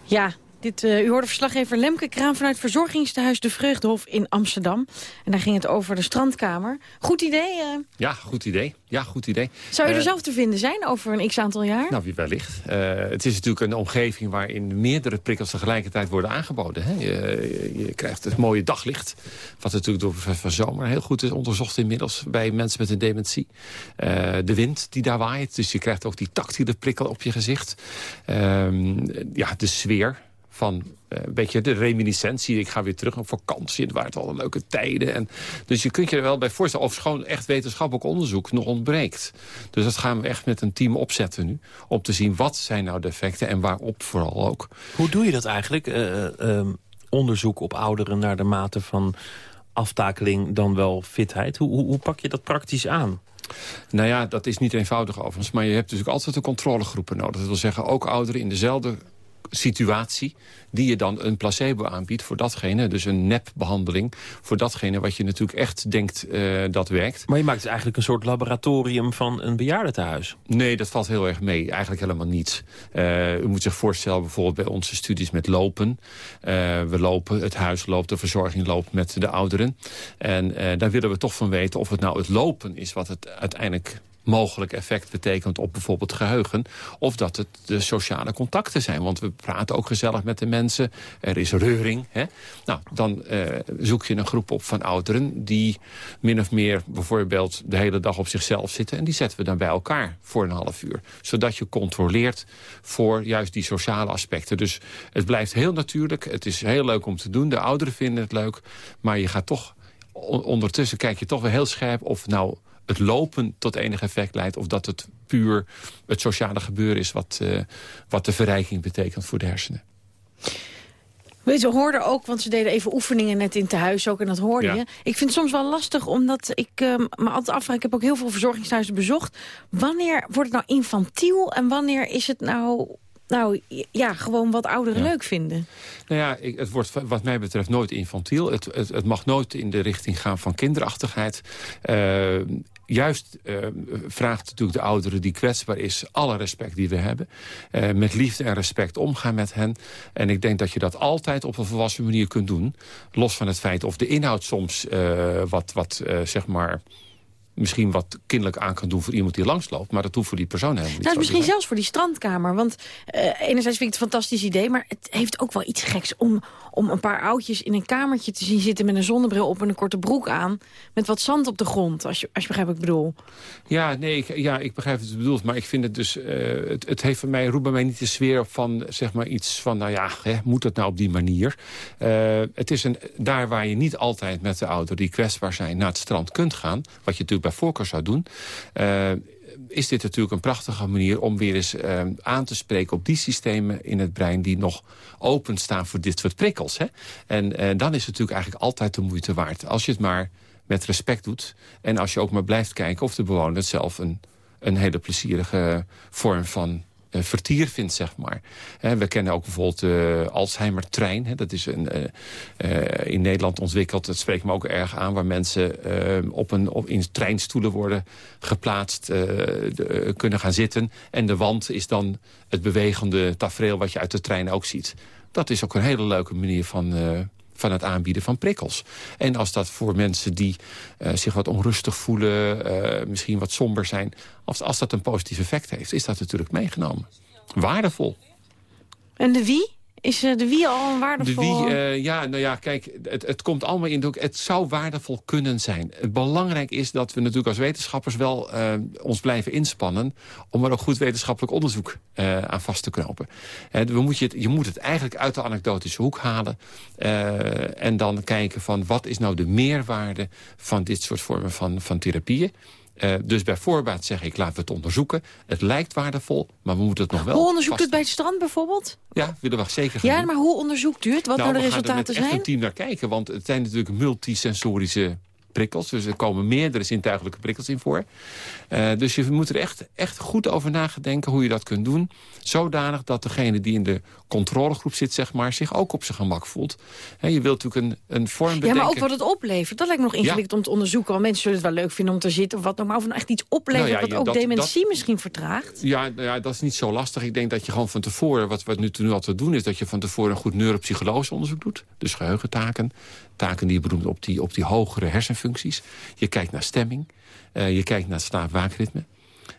Ja, dit, uh, u hoorde verslaggever Lemke Kraan vanuit verzorgingstehuis De Vreugdehof in Amsterdam. En daar ging het over de strandkamer. Goed idee? Uh... Ja, goed idee. Ja, goed idee. Zou je er uh, zelf te vinden zijn over een x-aantal jaar? Nou, wie wellicht. het is natuurlijk een omgeving waarin meerdere prikkels tegelijkertijd worden aangeboden. Hè? Je, je, krijgt het mooie daglicht, wat natuurlijk door professor Zomer heel goed is onderzocht inmiddels bij mensen met een dementie. de wind die daar waait, dus je krijgt ook die tactiele prikkel op je gezicht. Ehm, ja, de sfeer van uh, een beetje de reminiscentie. Ik ga weer terug op vakantie. Het waren al leuke tijden. En, dus je kunt je er wel bij voorstellen... of schoon echt wetenschappelijk onderzoek nog ontbreekt. Dus dat gaan we echt met een team opzetten nu. Om te zien wat zijn nou de effecten en waarop vooral ook. Hoe doe je dat eigenlijk? Uh, uh, onderzoek op ouderen naar de mate van aftakeling dan wel fitheid. Hoe, hoe, hoe pak je dat praktisch aan? Nou ja, dat is niet eenvoudig overigens. Maar je hebt dus ook altijd de controlegroepen nodig. Dat wil zeggen, ook ouderen in dezelfde situatie die je dan een placebo aanbiedt voor datgene. Dus een nepbehandeling voor datgene wat je natuurlijk echt denkt uh, dat werkt. Maar je maakt dus eigenlijk een soort laboratorium van een bejaardentehuis. Nee, dat valt heel erg mee. Eigenlijk helemaal niet. Uh, u moet zich voorstellen bijvoorbeeld bij onze studies met lopen. Uh, we lopen, het huis loopt, de verzorging loopt met de ouderen. En daar willen we toch van weten of het nou het lopen is wat het uiteindelijk mogelijk effect betekent op bijvoorbeeld geheugen. Of dat het de sociale contacten zijn. Want we praten ook gezellig met de mensen. Er is reuring. Hè? Nou, dan uh, zoek je een groep op van ouderen... die min of meer bijvoorbeeld de hele dag op zichzelf zitten. En die zetten we dan bij elkaar voor een half uur. Zodat je controleert voor juist die sociale aspecten. Dus het blijft heel natuurlijk. Het is heel leuk om te doen. De ouderen vinden het leuk. Maar je gaat toch... Ondertussen kijk je toch weer heel scherp of nou het lopen tot enig effect leidt... of dat het puur het sociale gebeuren is wat, uh, wat de verrijking betekent voor de hersenen. Weet je, hoorden ook, want ze deden even oefeningen net in te huis ook en dat hoorde ja. je. Ik vind het soms wel lastig, omdat ik uh, me altijd afvraag... ik heb ook heel veel verzorgingshuizen bezocht. Wanneer wordt het nou infantiel en wanneer is het nou nou ja, gewoon wat ouderen ja. leuk vinden. Nou ja, ik, het wordt wat mij betreft nooit infantiel. Het, het, het, mag nooit in de richting gaan van kinderachtigheid. Uh, juist uh, vraagt natuurlijk de ouderen die kwetsbaar is... alle respect die we hebben. Uh, met liefde en respect omgaan met hen. En ik denk dat je dat altijd op een volwassen manier kunt doen. Los van het feit of de inhoud soms uh, wat, wat zeg maar misschien wat kinderlijk aan kan doen voor iemand die langsloopt. Maar dat hoeft voor die persoon helemaal niet nou, Misschien zelfs voor die strandkamer. Want uh, enerzijds vind ik het een fantastisch idee... maar het heeft ook wel iets geks om, om een paar oudjes in een kamertje te zien zitten... met een zonnebril op en een korte broek aan... met wat zand op de grond, als je, als je begrijpt wat ik bedoel. Ja, nee, ik, ja, ik begrijp wat je bedoelt. Maar ik vind het dus... Uh, het, het heeft voor mij, roept bij mij niet de sfeer van, zeg maar, iets van... nou ja, hè, moet het nou op die manier? Uh, het is een, daar waar je niet altijd met de ouderen die kwetsbaar zijn... naar het strand kunt gaan, wat je natuurlijk bij voorkeur zou doen... Uh, is dit natuurlijk een prachtige manier om weer eens uh, aan te spreken op die systemen in het brein die nog openstaan voor dit soort prikkels. Hè? En uh, dan is het natuurlijk eigenlijk altijd de moeite waard. Als je het maar met respect doet en als je ook maar blijft kijken of de bewoner het zelf een, een hele plezierige vorm van eh, vertier vindt, zeg maar. we kennen ook bijvoorbeeld de Alzheimer-trein. Dat is een, in Nederland ontwikkeld. Dat spreekt me ook erg aan. Waar mensen op een, op, in treinstoelen worden geplaatst. kunnen gaan zitten. En de wand is dan het bewegende tafereel wat je uit de trein ook ziet. Dat is ook een hele leuke manier van van het aanbieden van prikkels. En als dat voor mensen die uh, zich wat onrustig voelen... Uh, misschien wat somber zijn... Als, als dat een positief effect heeft, is dat natuurlijk meegenomen. Waardevol. En de wie? Is uh, de wie al een waardevol... De wie, uh, ja, nou ja, kijk, het, het komt allemaal in... Het zou waardevol kunnen zijn. Het belangrijk is dat we natuurlijk als wetenschappers wel uh, ons blijven inspannen... om er ook goed wetenschappelijk onderzoek aan vast te knopen. we moet je, het, je moet het eigenlijk uit de anekdotische hoek halen... en dan kijken van wat is nou de meerwaarde van dit soort vormen van, van therapieën... Uh, dus bij voorbaat zeg ik, laten we het onderzoeken. Het lijkt waardevol, maar we moeten het nog wel... Hoe onderzoekt het bij het strand bijvoorbeeld? Ja, willen we zeker gaan Ja, doen. maar hoe onderzoekt u het? Wat nou, nou de resultaten zijn? We gaan er met echt een team naar kijken, want het zijn natuurlijk multisensorische prikkels. Dus er komen meerdere zintuigelijke prikkels in voor. Uh, dus je moet er echt, echt goed over nadenken hoe je dat kunt doen. Zodanig dat degene die in de controlegroep zit, zeg maar, zich ook op zijn gemak voelt. He, je wilt natuurlijk een, een vorm bedenken. Ja, maar ook wat het oplevert. Dat lijkt me nog ingewikkeld om te onderzoeken. Want mensen zullen het wel leuk vinden om te zitten of wat dan. Maar of het nou echt iets oplevert nou ja, wat ook dementie misschien vertraagt. Ja, nou ja, dat is niet zo lastig. Ik denk dat je gewoon van tevoren, wat we nu, nu altijd doen... is dat je van tevoren een goed neuropsychologisch onderzoek doet. Dus geheugentaken. Taken die je bedoelt op die, op die hogere hersenfuncties. Je kijkt naar stemming. Uh, je kijkt naar het slaap-waakritme.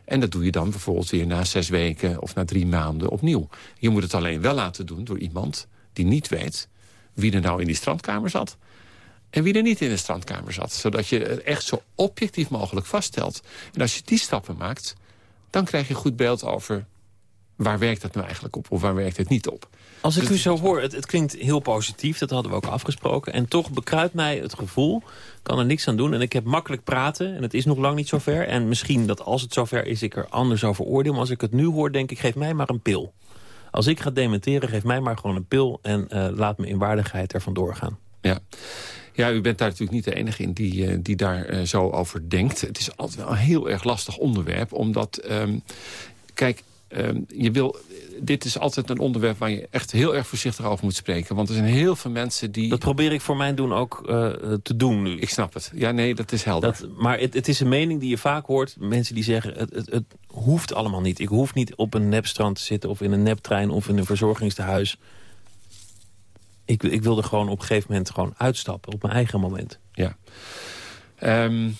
En dat doe je dan bijvoorbeeld weer na zes weken of na drie maanden opnieuw. Je moet het alleen wel laten doen door iemand die niet weet... wie er nou in die strandkamer zat en wie er niet in de strandkamer zat. Zodat je het echt zo objectief mogelijk vaststelt. En als je die stappen maakt, dan krijg je goed beeld over... waar werkt het nou eigenlijk op of waar werkt het niet op. Als ik u zo hoor, het, het, klinkt heel positief, dat hadden we ook afgesproken. En toch bekruipt mij het gevoel, kan er niks aan doen. En ik heb makkelijk praten en het is nog lang niet zover. En misschien dat als het zover is, ik er anders over oordeel. Maar als ik het nu hoor, denk ik, geef mij maar een pil. Als ik ga dementeren, geef mij maar gewoon een pil... en uh, laat me in waardigheid ervan doorgaan. Ja. Ja, u bent daar natuurlijk niet de enige in die, uh, die daar uh, zo over denkt. Het is altijd wel een heel erg lastig onderwerp, omdat... Um, kijk, um, je wil dit is altijd een onderwerp waar je echt heel erg voorzichtig over moet spreken. Want er zijn heel veel mensen die... Dat probeer ik voor mijn doen ook uh, te doen nu. Ik snap het. Ja, nee, dat is helder. Dat, maar het, het, is een mening die je vaak hoort. Mensen die zeggen, het, het, het, hoeft allemaal niet. Ik hoef niet op een nepstrand te zitten of in een neptrein of in een verzorgingstehuis. Ik, ik wilde gewoon op een gegeven moment gewoon uitstappen. Op mijn eigen moment. Ja. Um,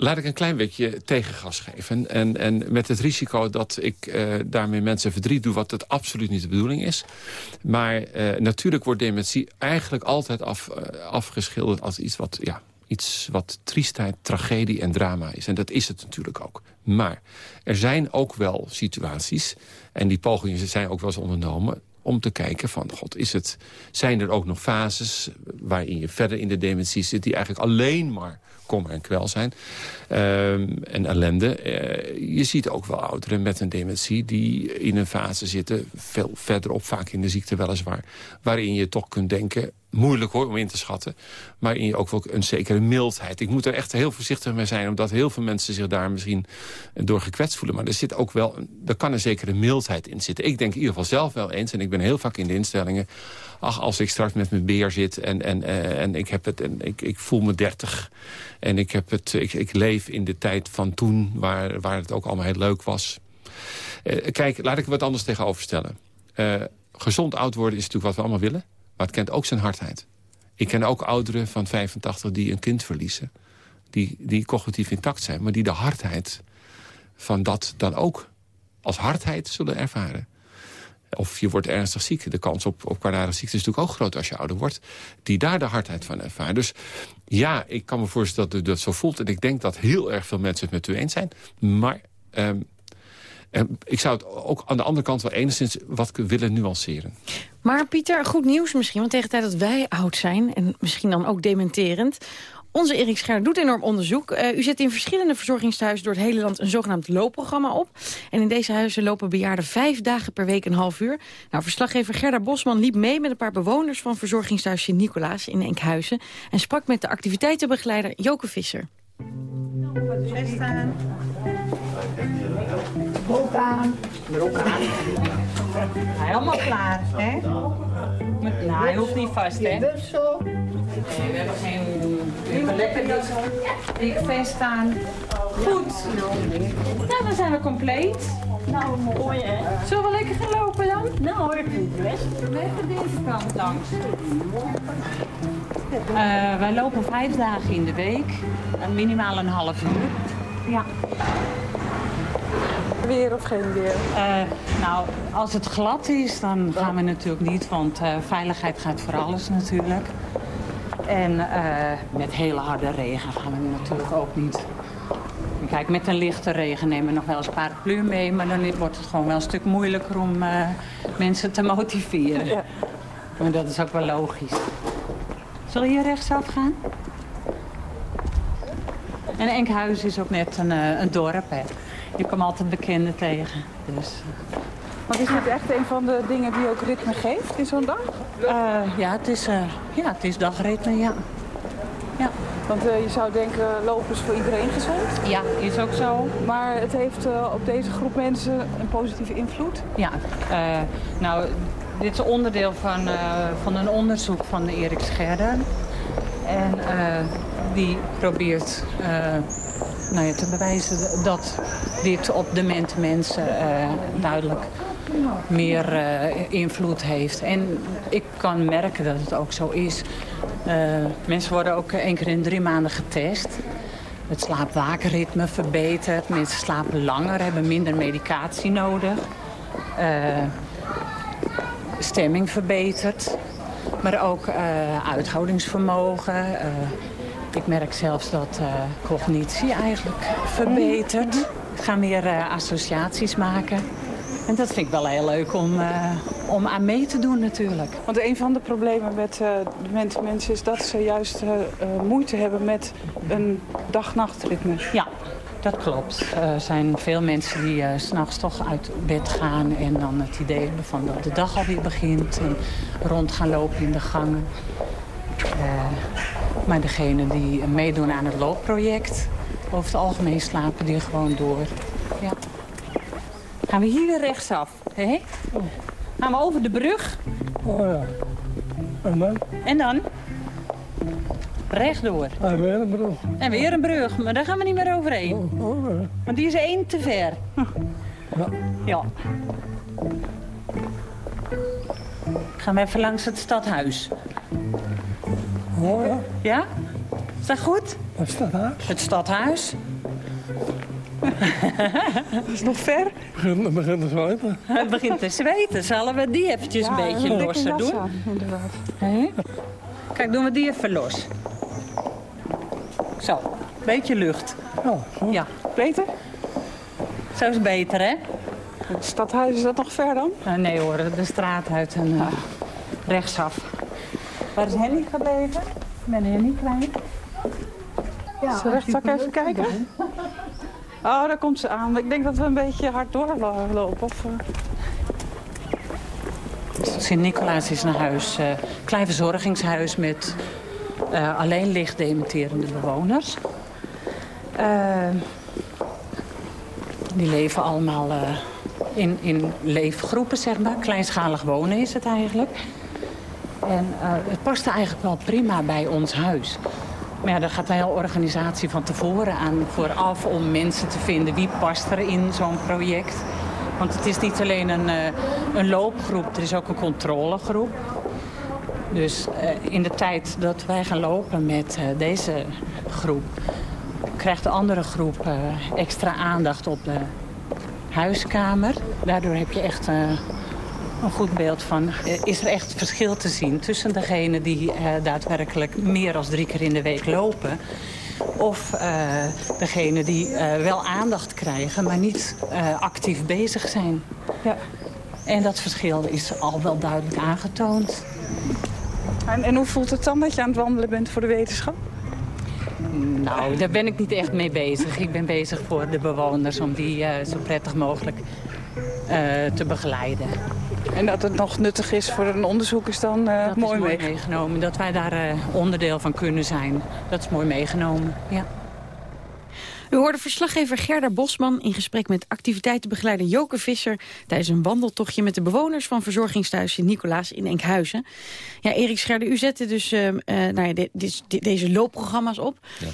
laat ik een klein beetje tegengas geven. En, en met het risico dat ik uh, daarmee mensen verdriet doe... wat het absoluut niet de bedoeling is. Maar uh, natuurlijk wordt dementie eigenlijk altijd af, uh, afgeschilderd... als iets wat, ja, iets wat triestheid, tragedie en drama is. En dat is het natuurlijk ook. Maar er zijn ook wel situaties... en die pogingen zijn ook wel eens ondernomen om te kijken van, god, is het, zijn er ook nog fases waarin je verder in de dementie zit... die eigenlijk alleen maar kommer en kwel zijn. Um, en ellende. Uh, je ziet ook wel ouderen met een dementie die in een fase zitten... veel verderop, vaak in de ziekte weliswaar... waarin je toch kunt denken moeilijk hoor om in te schatten. Maar in ook wel een zekere mildheid. Ik moet er echt heel voorzichtig mee zijn... omdat heel veel mensen zich daar misschien door gekwetst voelen. Maar er, zit ook wel, er kan een zekere mildheid in zitten. Ik denk in ieder geval zelf wel eens... en ik ben heel vaak in de instellingen... ach, als ik straks met mijn beer zit en, en, uh, en, ik, heb het, en ik, ik voel me dertig... en ik, heb het, ik, ik leef in de tijd van toen... waar, waar het ook allemaal heel leuk was. Uh, kijk, laat ik wat anders tegenover stellen. Uh, gezond oud worden is natuurlijk wat we allemaal willen... Maar het kent ook zijn hardheid. Ik ken ook ouderen van 85 die een kind verliezen. Die, die cognitief intact zijn. Maar die de hardheid van dat dan ook als hardheid zullen ervaren. Of je wordt ernstig ziek. De kans op, op kwaadaardige ziekte is natuurlijk ook groot als je ouder wordt. Die daar de hardheid van ervaren. Dus ja, ik kan me voorstellen dat u dat zo voelt. En ik denk dat heel erg veel mensen het met u eens zijn. Maar um, en ik zou het ook aan de andere kant wel enigszins wat willen nuanceren. Maar Pieter, goed nieuws misschien. Want tegen de tijd dat wij oud zijn, en misschien dan ook dementerend... Onze Erik Scher doet enorm onderzoek. Uh, u zet in verschillende verzorgingstehuizen door het hele land een zogenaamd loopprogramma op. En in deze huizen lopen bejaarden vijf dagen per week een half uur. Nou, verslaggever Gerda Bosman liep mee met een paar bewoners van verzorgingstehuis Sint-Nicolaas in Enkhuizen. En sprak met de activiteitenbegeleider Joke Visser. Broek aan. Aan. Helemaal klaar, hè? Met- Nou, hij hoeft niet vast, hè? Nee, we hebben geen... We hebben lekker dat dik vest aan. Goed. Nou, dan zijn we compleet. Nou, mooi, hè? Zullen we lekker gaan lopen dan? Nou, ik vind het best. Even deze kant langs. Eh, wij lopen vijf dagen in de week. Minimaal een half uur. Ja. Weer of geen weer? Eh, nou, als het glad is, dan gaan we natuurlijk niet, want eh, veiligheid gaat voor alles natuurlijk. En eh, met hele harde regen gaan we natuurlijk ook niet. Kijk, met een lichte regen nemen we nog wel eens een paraplu mee, maar dan wordt het gewoon wel een stuk moeilijker om mensen te motiveren. Maar dat is ook wel logisch. Zal je hier rechtsaf gaan? En Enkhuizen is ook net een, een dorp, hè. Je komt altijd bekenden tegen. Dus, Want is dit echt een van de dingen die ook ritme geeft in zo'n dag? eh, ja, het is, eh, ja, het is dagritme, ja. ja. Want eh, je zou denken, lopen is voor iedereen gezond. Ja, is ook zo. Maar het heeft eh, op deze groep mensen een positieve invloed. Ja, eh, nou, dit is onderdeel van, eh, van een onderzoek van de Erik Scherder. En eh, die probeert eh, nou ja, te bewijzen dat dit op demente mensen eh, duidelijk meer eh, invloed heeft. En ik kan merken dat het ook zo is. Eh, mensen worden ook één keer in drie maanden getest. Het slaapwakenritme verbetert. Mensen slapen langer, hebben minder medicatie nodig. Stemming verbetert. Maar ook uithoudingsvermogen. Ik merk zelfs dat eh, cognitie eigenlijk verbetert. Ik ga meer eh, associaties maken. En dat vind ik wel heel leuk om, eh, om aan mee te doen natuurlijk. Want een van de problemen met demente mensen is dat ze juist moeite hebben met een dag-nachtritme. Ja, dat klopt. Er zijn veel mensen die s s'nachts toch uit bed gaan en dan het idee hebben van dat de dag alweer begint. En rond gaan lopen in de gangen. Maar degenen die meedoen aan het loopproject, over het algemeen slapen die gewoon door. Ja. Gaan we hier weer rechtsaf, hè? Gaan we over de brug. Oh ja. En dan? En dan? Rechtdoor. En weer een brug. En weer een brug, maar daar gaan we niet meer overheen. Want die is één te ver. Ja. Ja. Gaan we even langs het stadhuis. Ja. Ja? Is dat goed? Het stadhuis. Het stadhuis. [LAUGHS] Is nog ver. Begint, het begint te zweten. Het begint te zweten. Zullen we die eventjes een beetje losser doen? aan, inderdaad. Kijk, doen we die even los. Zo, beetje lucht. Ja. Beter? Zo is beter, hè? Het stadhuis, is dat nog ver dan? Eh, nee hoor, de straat uit en eh, rechtsaf. Waar is Henny gebleven? Ik ben Henny kwijt. Ja, Zal ik even kijken? Oh, daar komt ze aan. Ik denk dat we een beetje hard doorlopen. Of, eh, Sint-Nicolaas is een huis, eh klein verzorgingshuis met eh, alleen licht dementerende bewoners. Die leven allemaal eh, in, in leefgroepen, zeg maar. Kleinschalig wonen is het eigenlijk. En eh, het paste eigenlijk wel prima bij ons huis. Maar ja, daar gaat een hele organisatie van tevoren aan vooraf om mensen te vinden. Wie past er in zo'n project? Want het is niet alleen een, eh, een loopgroep, er is ook een controlegroep. Dus eh, in de tijd dat wij gaan lopen met deze groep... krijgt de andere groep extra aandacht op de huiskamer. Daardoor heb je echt een goed beeld van... eh, is er echt verschil te zien tussen degenen die eh, daadwerkelijk meer dan drie keer in de week lopen... of eh degenen die wel aandacht krijgen, maar niet actief bezig zijn. Ja. En dat verschil is al wel duidelijk aangetoond. En, en hoe voelt het dan dat je aan het wandelen bent voor de wetenschap? Nou, daar ben ik niet echt mee bezig. Ik ben bezig voor de bewoners om die zo prettig mogelijk te begeleiden. En dat het nog nuttig is voor een onderzoek is dan eh, Dat mooi, is mooi mee. meegenomen. Dat wij daar eh, onderdeel van kunnen zijn. Dat is mooi meegenomen, ja. U hoorde verslaggever Gerda Bosman in gesprek met activiteitenbegeleider Joke Visser... tijdens een wandeltochtje met de bewoners van verzorgingsthuis Sint-Nicolaas in Enkhuizen. Ja, Erik Scherder, u zette dus uh, nou ja, de, de, deze loopprogramma's op. Ja.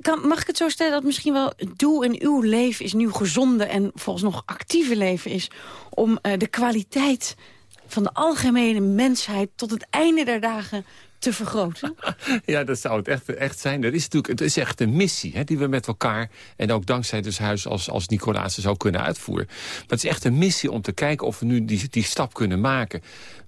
Kan, mag ik het zo stellen dat misschien wel het doel in uw leven is nu gezonde en volgens nog actieve leven is om uh, de kwaliteit van de algemene mensheid tot het einde der dagen te vergroten? [LAUGHS] Ja, dat zou het echt, echt zijn. Er is natuurlijk, het is echt een missie hè, die we met elkaar... en ook dankzij dus huis als, als Nicolaas zou kunnen uitvoeren. Maar het is echt een missie om te kijken of we nu die, die stap kunnen maken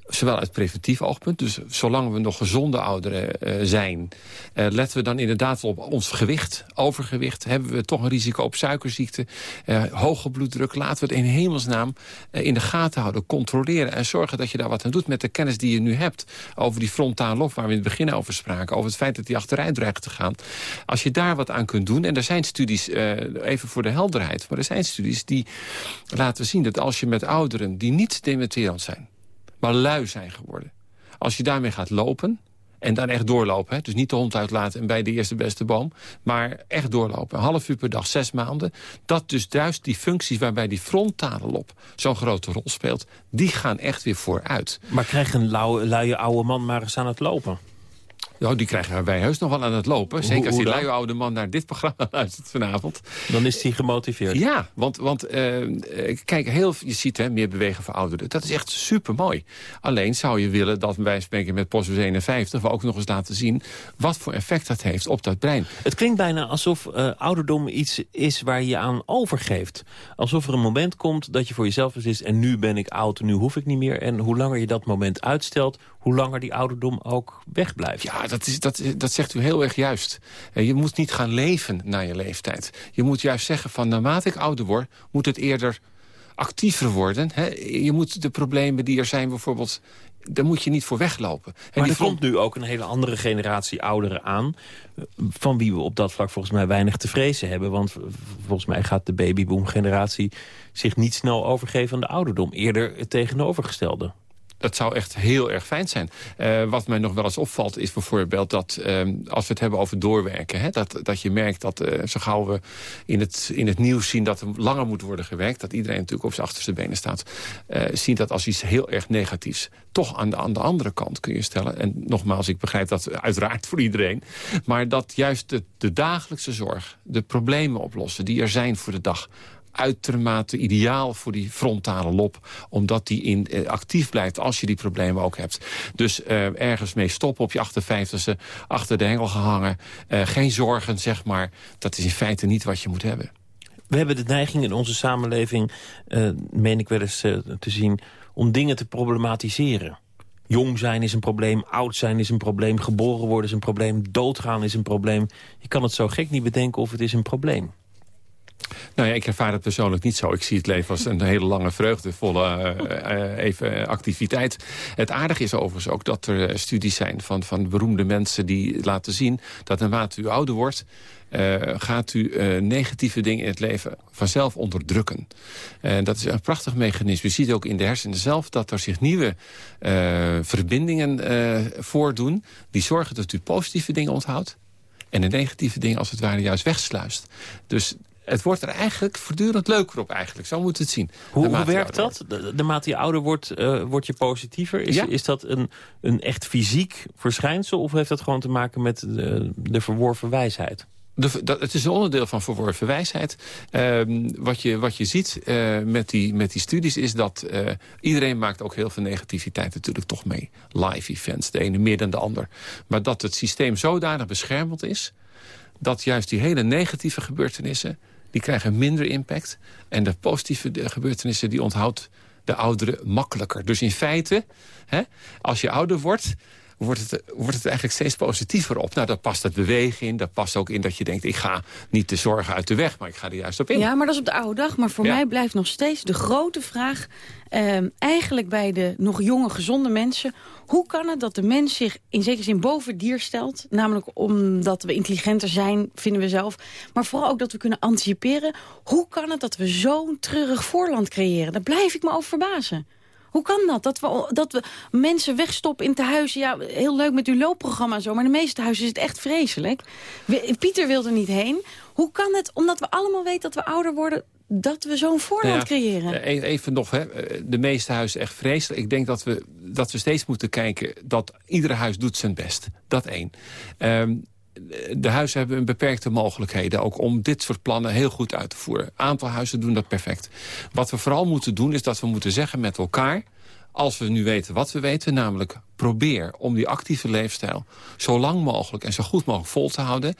zowel uit preventief oogpunt, dus zolang we nog gezonde ouderen uh, zijn... Uh, letten we dan inderdaad op ons gewicht, overgewicht. Hebben we toch een risico op suikerziekte, uh, hoge bloeddruk. Laten we het in hemelsnaam in de gaten houden, controleren... en zorgen dat je daar wat aan doet met de kennis die je nu hebt... over die frontale lof waar we in het begin over spraken... over het feit dat die achteruit dreigt te gaan. Als je daar wat aan kunt doen, en er zijn studies, even voor de helderheid... maar er zijn studies die laten zien dat als je met ouderen die niet dementerend zijn maar lui zijn geworden. Als je daarmee gaat lopen, en dan echt doorlopen. Hè? Dus niet de hond uitlaten en bij de eerste beste boom. Maar echt doorlopen. Een half uur per dag, zes maanden. Dat dus juist die functies waarbij die frontale lop zo'n grote rol speelt... die gaan echt weer vooruit. Maar krijg een luie oude man maar eens aan het lopen? Die krijgen wij heus nog wel aan het lopen. Zeker als die lui oude man naar dit programma [LAUGHS] luistert vanavond. Dan is hij gemotiveerd. Ja, want, want uh, kijk, heel, je ziet hè, meer bewegen voor ouderen. Dat is echt super mooi. Alleen zou je willen dat wij spreken met POS 51... we ook nog eens laten zien wat voor effect dat heeft op dat brein. Het klinkt bijna alsof uh, ouderdom iets is waar je aan overgeeft. Alsof er een moment komt dat je voor jezelf beslist... en nu ben ik oud, nu hoef ik niet meer. En hoe langer je dat moment uitstelt hoe langer die ouderdom ook wegblijft. Ja, dat, is, dat, dat zegt u heel erg juist. Je moet niet gaan leven naar je leeftijd. Je moet juist zeggen van naarmate ik ouder word... moet het eerder actiever worden. Je moet de problemen die er zijn bijvoorbeeld... daar moet je niet voor weglopen. En maar er komt nu ook een hele andere generatie ouderen aan... van wie we op dat vlak volgens mij weinig te vrezen hebben. Want volgens mij gaat de babyboom-generatie zich niet snel overgeven aan de ouderdom. Eerder het tegenovergestelde dat zou echt heel erg fijn zijn. Uh, wat mij nog wel eens opvalt is bijvoorbeeld dat uh, als we het hebben over doorwerken... Hè, dat, dat je merkt dat uh, zo gauw we in het, in het nieuws zien dat er langer moet worden gewerkt... dat iedereen natuurlijk op zijn achterste benen staat... zien dat als iets heel erg negatiefs. Toch aan de, andere kant kun je stellen. En nogmaals, ik begrijp dat uiteraard voor iedereen. Maar dat juist de dagelijkse zorg, de problemen oplossen... die er zijn voor de dag uitermate ideaal voor die frontale lop. Omdat die in, eh, actief blijft als je die problemen ook hebt. Dus uh, ergens mee stoppen op je 58e, achter de hengel gehangen. Uh, geen zorgen, zeg maar. Dat is in feite niet wat je moet hebben. We hebben de neiging in onze samenleving, meen ik wel eens te zien... om dingen te problematiseren. Jong zijn is een probleem, oud zijn is een probleem... geboren worden is een probleem, doodgaan is een probleem. Je kan het zo gek niet bedenken of het is een probleem. Nou ja, ik ervaar het persoonlijk niet zo. Ik zie het leven als een hele lange vreugdevolle uh, even activiteit. Het aardige is overigens ook dat er studies zijn van, van beroemde mensen... die laten zien dat naarmate u ouder wordt... Gaat u negatieve dingen in het leven vanzelf onderdrukken. Uh, dat is een prachtig mechanisme. Je ziet ook in de hersenen zelf dat er zich nieuwe verbindingen voordoen... die zorgen dat u positieve dingen onthoudt en de negatieve dingen als het ware juist wegsluist. Dus het wordt er eigenlijk voortdurend leuker op eigenlijk. Zo moet het zien. Hoe, hoe werkt dat? De, de mate je ouder wordt, uh, word je positiever? Is, is dat een, een echt fysiek verschijnsel? Of heeft dat gewoon te maken met de, de verworven wijsheid? De, dat, het is een onderdeel van verworven wijsheid. Uh, wat, je, wat je ziet uh, met, die, met die studies is dat uh, iedereen maakt ook heel veel negativiteit natuurlijk toch mee. Live events, de ene meer dan de ander. Maar dat het systeem zodanig beschermeld is... dat juist die hele negatieve gebeurtenissen die krijgen minder impact. En de positieve gebeurtenissen die onthoudt de ouderen makkelijker. Dus in feite, hè, als je ouder wordt wordt het, wordt het eigenlijk steeds positiever op. Nou, daar past het bewegen in. Dat past ook in dat je denkt, ik ga niet de zorgen uit de weg... maar ik ga er juist op in. Ja, maar dat is op de oude dag. Maar voor mij blijft nog steeds de grote vraag... Eh, eigenlijk bij de nog jonge, gezonde mensen... hoe kan het dat de mens zich in zekere zin boven dier stelt? Namelijk omdat we intelligenter zijn, vinden we zelf. Maar vooral ook dat we kunnen anticiperen. Hoe kan het dat we zo'n treurig voorland creëren? Daar blijf ik me over verbazen. Hoe kan dat? Dat we, dat we mensen wegstoppen in tehuizen. Ja, heel leuk met uw loopprogramma en zo. Maar in de meeste huizen is het echt vreselijk. Pieter wil er niet heen. Hoe kan het, omdat we allemaal weten dat we ouder worden dat we zo'n voorland nou creëren. Eh, even nog, hè. Eh, de meeste huizen echt vreselijk. Ik denk dat we, dat we steeds moeten kijken dat iedere huis doet zijn best. Dat één. Um, de huizen hebben een beperkte mogelijkheden... ook om dit soort plannen heel goed uit te voeren. Een aantal huizen doen dat perfect. Wat we vooral moeten doen is dat we moeten zeggen met elkaar... als we nu weten wat we weten, namelijk probeer om die actieve leefstijl... zo lang mogelijk en zo goed mogelijk vol te houden...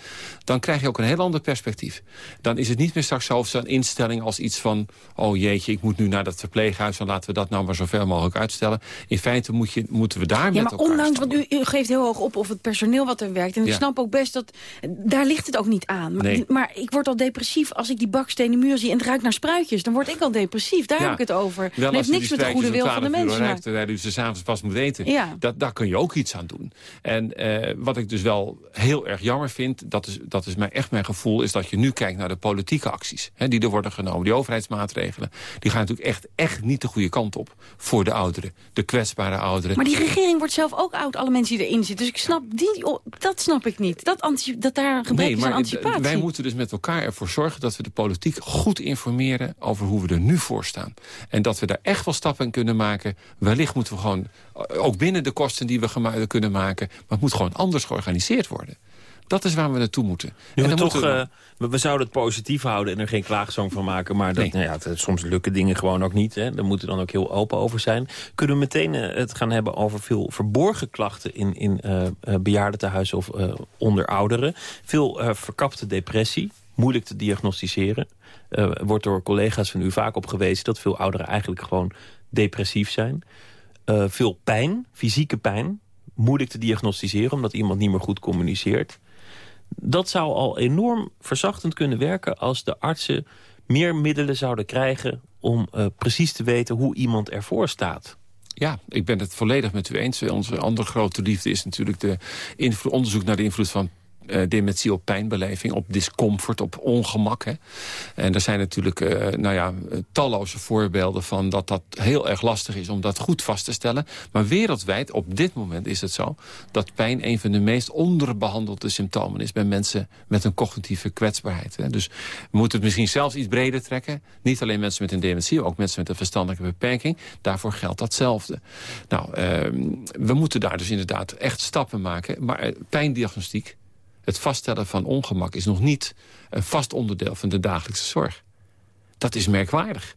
dan krijg je ook een heel ander perspectief. Dan is het niet meer straks zo zo'n instelling als iets van... oh jeetje, ik moet nu naar dat verpleeghuis... dan laten we dat nou maar zo ver mogelijk uitstellen. In feite moet je, moeten we daar ja, met maar ondanks, want u, u, geeft heel hoog op of het personeel wat er werkt. En ik snap ook best dat... daar ligt het ook niet aan. Maar, nee. maar, ik word al depressief als ik die bakstenen muur zie... en het ruikt naar spruitjes. Dan word ik al depressief. Daar heb ik het over. Wel, het heeft niks met de goede wil van de mensen. Terwijl u ze s'avonds pas moet eten. Ja dat, daar kun je ook iets aan doen. En uh, wat ik dus wel heel erg jammer vind, dat is, dat is mij echt mijn gevoel... is dat je nu kijkt naar de politieke acties hè, die er worden genomen. Die overheidsmaatregelen, die gaan natuurlijk echt, echt niet de goede kant op... voor de ouderen, de kwetsbare ouderen. Maar die regering wordt zelf ook oud, alle mensen die erin zitten. Dus ik snap die, dat snap ik niet. Dat, dat daar een gebrek nee, is aan anticipatie. Wij moeten dus met elkaar ervoor zorgen dat we de politiek goed informeren... over hoe we er nu voor staan. En dat we daar echt wel stappen in kunnen maken. Wellicht moeten we gewoon, ook binnen de kosten die we kunnen maken. Maar het moet gewoon anders georganiseerd worden. Dat is waar we naartoe moeten. en dan toch, moeten we... Uh, we... zouden het positief houden en er geen klaagzang van maken. Maar dat, nou ja, het, soms lukken dingen gewoon ook niet. Hè. Daar moeten we dan ook heel open over zijn. Kunnen we meteen uh, het gaan hebben over veel verborgen klachten... in, in uh, bejaardentehuizen of onder ouderen. Veel verkapte depressie, moeilijk te diagnosticeren. wordt door collega's van u vaak op gewezen... dat veel ouderen eigenlijk gewoon depressief zijn. Veel pijn, fysieke pijn moeilijk te diagnosticeren... omdat iemand niet meer goed communiceert. Dat zou al enorm verzachtend kunnen werken... als de artsen meer middelen zouden krijgen... om uh, precies te weten hoe iemand ervoor staat. Ja, ik ben het volledig met u eens. Onze andere grote liefde is natuurlijk de onderzoek naar de invloed van uh, dementie op pijnbeleving, op discomfort, op ongemak. Hè. En er zijn natuurlijk uh, nou ja, talloze voorbeelden van dat dat heel erg lastig is om dat goed vast te stellen. Maar wereldwijd, op dit moment is het zo, dat pijn een van de meest onderbehandelde symptomen is bij mensen met een cognitieve kwetsbaarheid. Hè. Dus we moeten het misschien zelfs iets breder trekken. Niet alleen mensen met een dementie, maar ook mensen met een verstandelijke beperking. Daarvoor geldt datzelfde. Nou, uh, we moeten daar dus inderdaad echt stappen maken. Maar uh, pijndiagnostiek het vaststellen van ongemak is nog niet een vast onderdeel van de dagelijkse zorg. Dat is merkwaardig.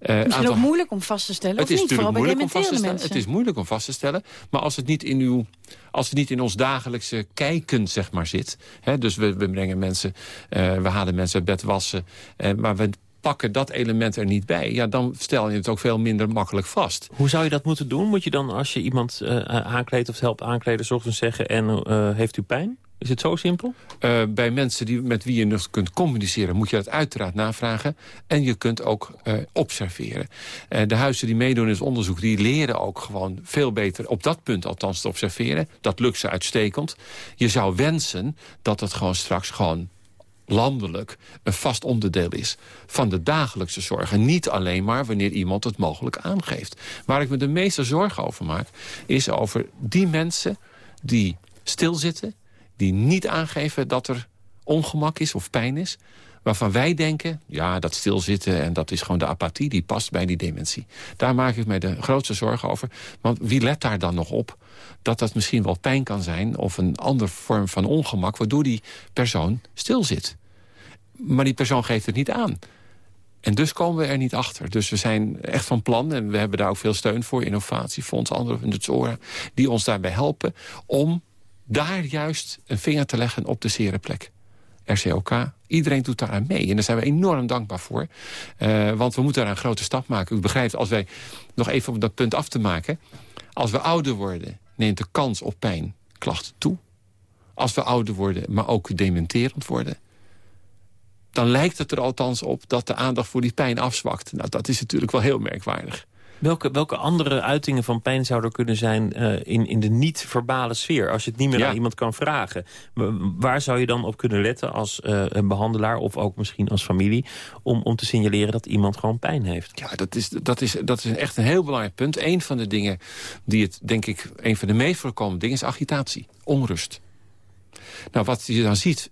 Uh, Misschien aantal... ook moeilijk om vast te stellen, het is niet? Vooral moeilijk om vast te stellen. Het is moeilijk om vast te stellen, maar als het niet in, uw, als het niet in ons dagelijkse kijken zeg maar, zit... Hè, dus we, we brengen mensen, uh, we halen mensen uit bed wassen... Uh, maar we pakken dat element er niet bij... ja, dan stel je het ook veel minder makkelijk vast. Hoe zou je dat moeten doen? Moet je dan als je iemand aankleedt of helpt aankleden... s ochtends zeggen, en heeft u pijn? Is het zo simpel? Uh, bij mensen die, met wie je nog kunt communiceren... moet je dat uiteraard navragen. En je kunt ook uh, observeren. Uh, de huizen die meedoen in het onderzoek... die leren ook gewoon veel beter op dat punt althans te observeren. Dat lukt ze uitstekend. Je zou wensen dat het gewoon straks gewoon landelijk een vast onderdeel is van de dagelijkse zorg. En niet alleen maar wanneer iemand het mogelijk aangeeft. Waar ik me de meeste zorgen over maak... is over die mensen die stilzitten die niet aangeven dat er ongemak is of pijn is... waarvan wij denken, ja, dat stilzitten en dat is gewoon de apathie... die past bij die dementie. Daar maak ik mij de grootste zorgen over. Want wie let daar dan nog op dat dat misschien wel pijn kan zijn... of een andere vorm van ongemak, waardoor die persoon stilzit. Maar die persoon geeft het niet aan. En dus komen we er niet achter. Dus we zijn echt van plan, en we hebben daar ook veel steun voor... innovatiefonds, andere soorten, die ons daarbij helpen... om daar juist een vinger te leggen op de zere plek. RCOK, iedereen doet daar aan mee. En daar zijn we enorm dankbaar voor. Uh, want we moeten daar een grote stap maken. U begrijpt, als wij nog even om dat punt af te maken... als we ouder worden, neemt de kans op pijnklachten toe. Als we ouder worden, maar ook dementerend worden... dan lijkt het er althans op dat de aandacht voor die pijn afzwakt. Nou, dat is natuurlijk wel heel merkwaardig. Welke, welke andere uitingen van pijn zou er kunnen zijn uh, in, in de niet-verbale sfeer? Als je het niet meer Ja. aan iemand kan vragen. Waar zou je dan op kunnen letten als uh, een behandelaar... of ook misschien als familie... Om, om te signaleren dat iemand gewoon pijn heeft? Ja, dat is, dat, is, dat is echt een heel belangrijk punt. Een van de dingen die het, denk ik, een van de meest voorkomende dingen is agitatie. Onrust. Nou, wat je dan ziet,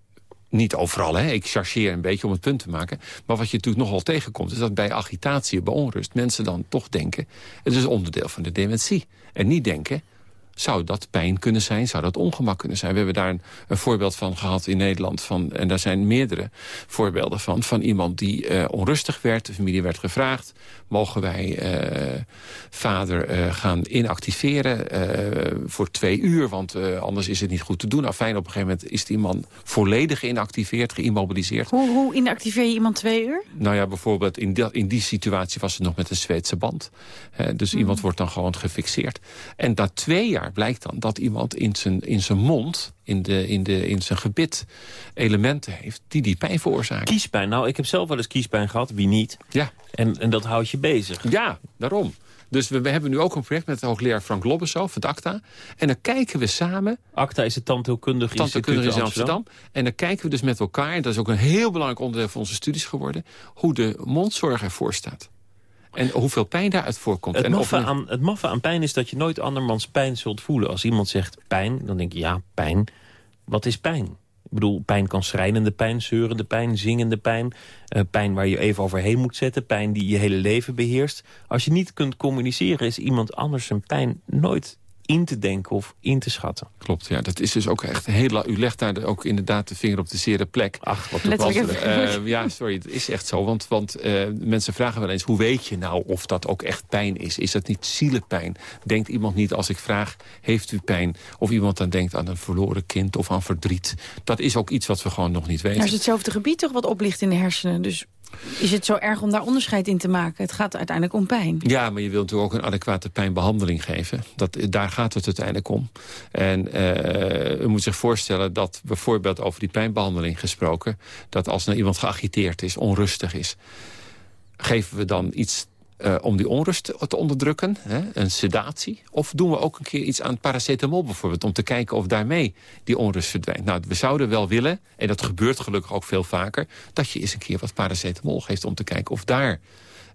niet overal, hè? ik chargeer een beetje om het punt te maken... maar wat je natuurlijk nogal tegenkomt... is dat bij agitatie, bij onrust, mensen dan toch denken... het is onderdeel van de dementie. En niet denken, zou dat pijn kunnen zijn? Zou dat ongemak kunnen zijn? We hebben daar een, een voorbeeld van gehad in Nederland. Van, en daar zijn meerdere voorbeelden van. Van iemand die eh, onrustig werd. De familie werd gevraagd. Mogen wij eh, vader eh, gaan inactiveren voor twee uur? Want anders is het niet goed te doen. Afijn, op een gegeven moment is die man volledig geïnactiveerd, geïmmobiliseerd. Hoe, hoe inactiveer je iemand twee uur? Nou ja, bijvoorbeeld in, dat- in die situatie was het nog met een Zweedse band. Dus iemand wordt dan gewoon gefixeerd. En na twee jaar blijkt dan dat iemand in zijn, in zijn mond, in, de, in, de, in zijn gebit, elementen heeft die die pijn veroorzaken. Kiespijn. Nou, ik heb zelf wel eens kiespijn gehad. Wie niet? Ja. En, en dat houdt je bezig. Ja, daarom. Dus we, we hebben nu ook een project met de hoogleraar Frank Lobbesov, het ACTA. En dan kijken we samen... ACTA is het tandheelkundig Tandheelkundig instituut in in Amsterdam. Amsterdam. En dan kijken we dus met elkaar, en dat is ook een heel belangrijk onderdeel van onze studies geworden... hoe de mondzorg ervoor staat. En hoeveel pijn daaruit voorkomt. Het en maffe, aan, het maffe aan pijn is dat je nooit andermans pijn zult voelen. Als iemand zegt pijn, dan denk je ja, pijn. Wat is pijn? Ik bedoel, pijn kan schrijnende pijn, zeurende pijn, zingende pijn. eh, pijn waar je even overheen moet zetten. Pijn die je hele leven beheerst. Als je niet kunt communiceren, is iemand anders zijn pijn nooit in te denken of in te schatten. Klopt, ja. Dat is dus ook echt heel... U legt daar de- ook inderdaad de vinger op de zere plek. Ach, wat Letterlijk even. eh, ja, sorry, het is echt zo. Want, want eh, mensen vragen wel eens, hoe weet je nou of dat ook echt pijn is? Is dat niet zielepijn? Denkt iemand niet als ik vraag, heeft u pijn? Of iemand dan denkt aan een verloren kind of aan verdriet. Dat is ook iets wat we gewoon nog niet weten. Er is hetzelfde gebied toch wat oplicht in de hersenen. Dus is het zo erg om daar onderscheid in te maken? Het gaat uiteindelijk om pijn. Ja, maar je wilt natuurlijk ook een adequate pijnbehandeling geven. Dat, daar gaat het uiteindelijk om. En eh, u moet zich voorstellen dat bijvoorbeeld over die pijnbehandeling gesproken... dat als nou iemand geagiteerd is, onrustig is... geven we dan iets eh, om die onrust te, onderdrukken, hè? een sedatie? Of doen we ook een keer iets aan paracetamol bijvoorbeeld... om te kijken of daarmee die onrust verdwijnt? Nou, we zouden wel willen, en dat gebeurt gelukkig ook veel vaker... dat je eens een keer wat paracetamol geeft om te kijken of daar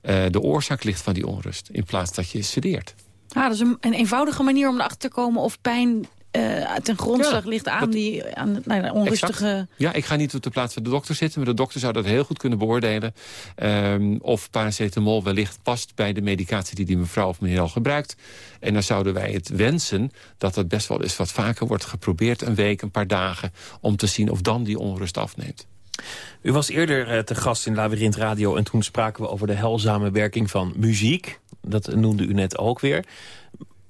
eh, de oorzaak ligt van die onrust. In plaats dat je sedeert. Ah, dat is een, een eenvoudige manier om erachter te komen of pijn eh, ten grondslag Ja, ligt aan dat- die aan, nou, onrustige... Exact. Ja, ik ga niet op de plaats van de dokter zitten... maar de dokter zou dat heel goed kunnen beoordelen... ehm, of paracetamol wellicht past bij de medicatie... die die mevrouw of meneer al gebruikt. En dan zouden wij het wensen dat dat best wel eens wat vaker wordt geprobeerd... een week, een paar dagen, om te zien of dan die onrust afneemt. U was eerder eh, te gast in Labyrinth Radio... en toen spraken we over de heilzame werking van muziek. Dat noemde u net ook weer.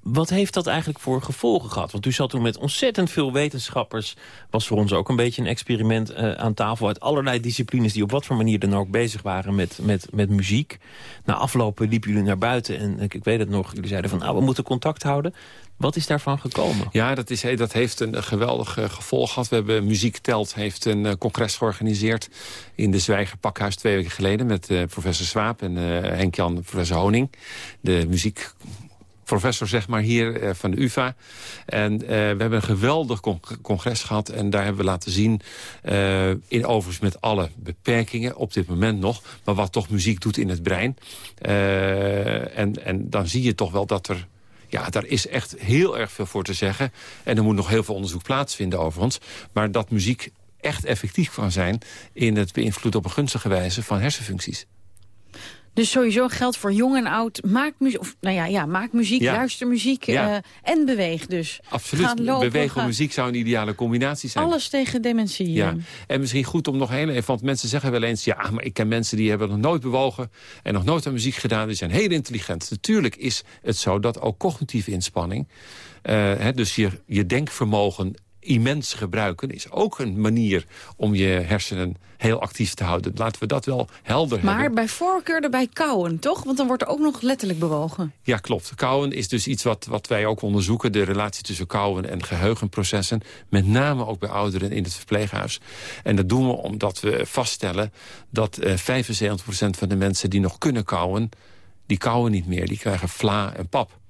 Wat heeft dat eigenlijk voor gevolgen gehad? Want u zat toen met ontzettend veel wetenschappers. Was voor ons ook een beetje een experiment eh, aan tafel... uit allerlei disciplines die op wat voor manier dan ook bezig waren met, met, met muziek. Na aflopen liepen jullie naar buiten en ik, weet het nog... jullie zeiden van, nou, we moeten contact houden. Wat is daarvan gekomen? Ja, dat, is, dat heeft een geweldig eh, gevolg gehad. We hebben Muziek Telt heeft een eh, congres georganiseerd... in de Zwijger Pakhuis twee weken geleden... met eh, professor Swaap en eh, Henk-Jan professor Honing. De muziek professor zeg maar hier eh, van de UvA. En eh, we hebben een geweldig con- congres gehad. En daar hebben we laten zien, eh, in overigens met alle beperkingen op dit moment nog... maar wat toch muziek doet in het brein. En, en dan zie je toch wel dat er... Ja, daar is echt heel erg veel voor te zeggen. En er moet nog heel veel onderzoek plaatsvinden overigens. Maar dat muziek echt effectief kan zijn... in het beïnvloeden op een gunstige wijze van hersenfuncties. Dus sowieso geldt voor jong en oud. Maak muziek, of nou ja, ja maak muziek, Ja. luister muziek Ja. eh, en beweeg dus. Absoluut. Lopen, Bewegen ga- en muziek zou een ideale combinatie zijn. Alles tegen dementie. Ja, en misschien goed om nog heel even, want mensen zeggen wel eens... ja, maar ik ken mensen die hebben nog nooit bewogen en nog nooit aan muziek gedaan. Die zijn heel intelligent. Natuurlijk is het zo dat ook cognitieve inspanning... eh, hè, dus je, je denkvermogen immens gebruiken... is ook een manier om je hersenen heel actief te houden. Laten we dat wel helder Maar hebben. bij voorkeur erbij kauwen, toch? Want dan wordt er ook nog letterlijk bewogen. Ja, klopt. Kauwen is dus iets wat, wat wij ook onderzoeken. De relatie tussen kauwen en geheugenprocessen. Met name ook bij ouderen in het verpleeghuis. En dat doen we omdat we vaststellen dat eh 75% van de mensen die nog kunnen kauwen... die kauwen niet meer. Die krijgen vla en pap.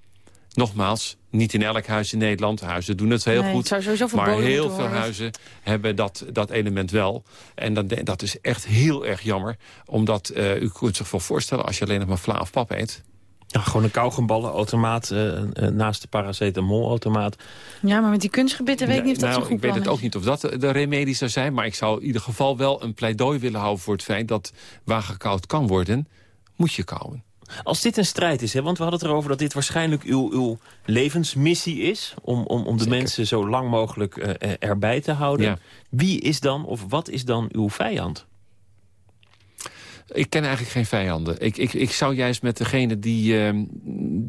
Nogmaals, niet in elk huis in Nederland. Huizen doen het heel Nee, het goed. maar heel veel worden. huizen hebben dat, dat element wel. En dat, dat is echt heel erg jammer. Omdat, eh, u kunt zich wel voorstellen, als je alleen nog maar vla of pap eet... Ja, gewoon een kauwgomballenautomaat eh, eh, naast de paracetamolautomaat. Ja, maar met die kunstgebitten weet ik niet of dat nou, zo goed ik weet het is. ook niet of dat de remedie zou zijn. Maar ik zou in ieder geval wel een pleidooi willen houden voor het feit... dat waar gekauwd kan worden, moet je kauwen. Als dit een strijd is, hè, want we hadden het erover dat dit waarschijnlijk uw, uw levensmissie is... om, om, om de mensen zo lang mogelijk eh, eh, erbij te houden. Ja. Wie is dan, of wat is dan uw vijand? Ik ken eigenlijk geen vijanden. Ik, ik, ik zou juist met degene die, ehm,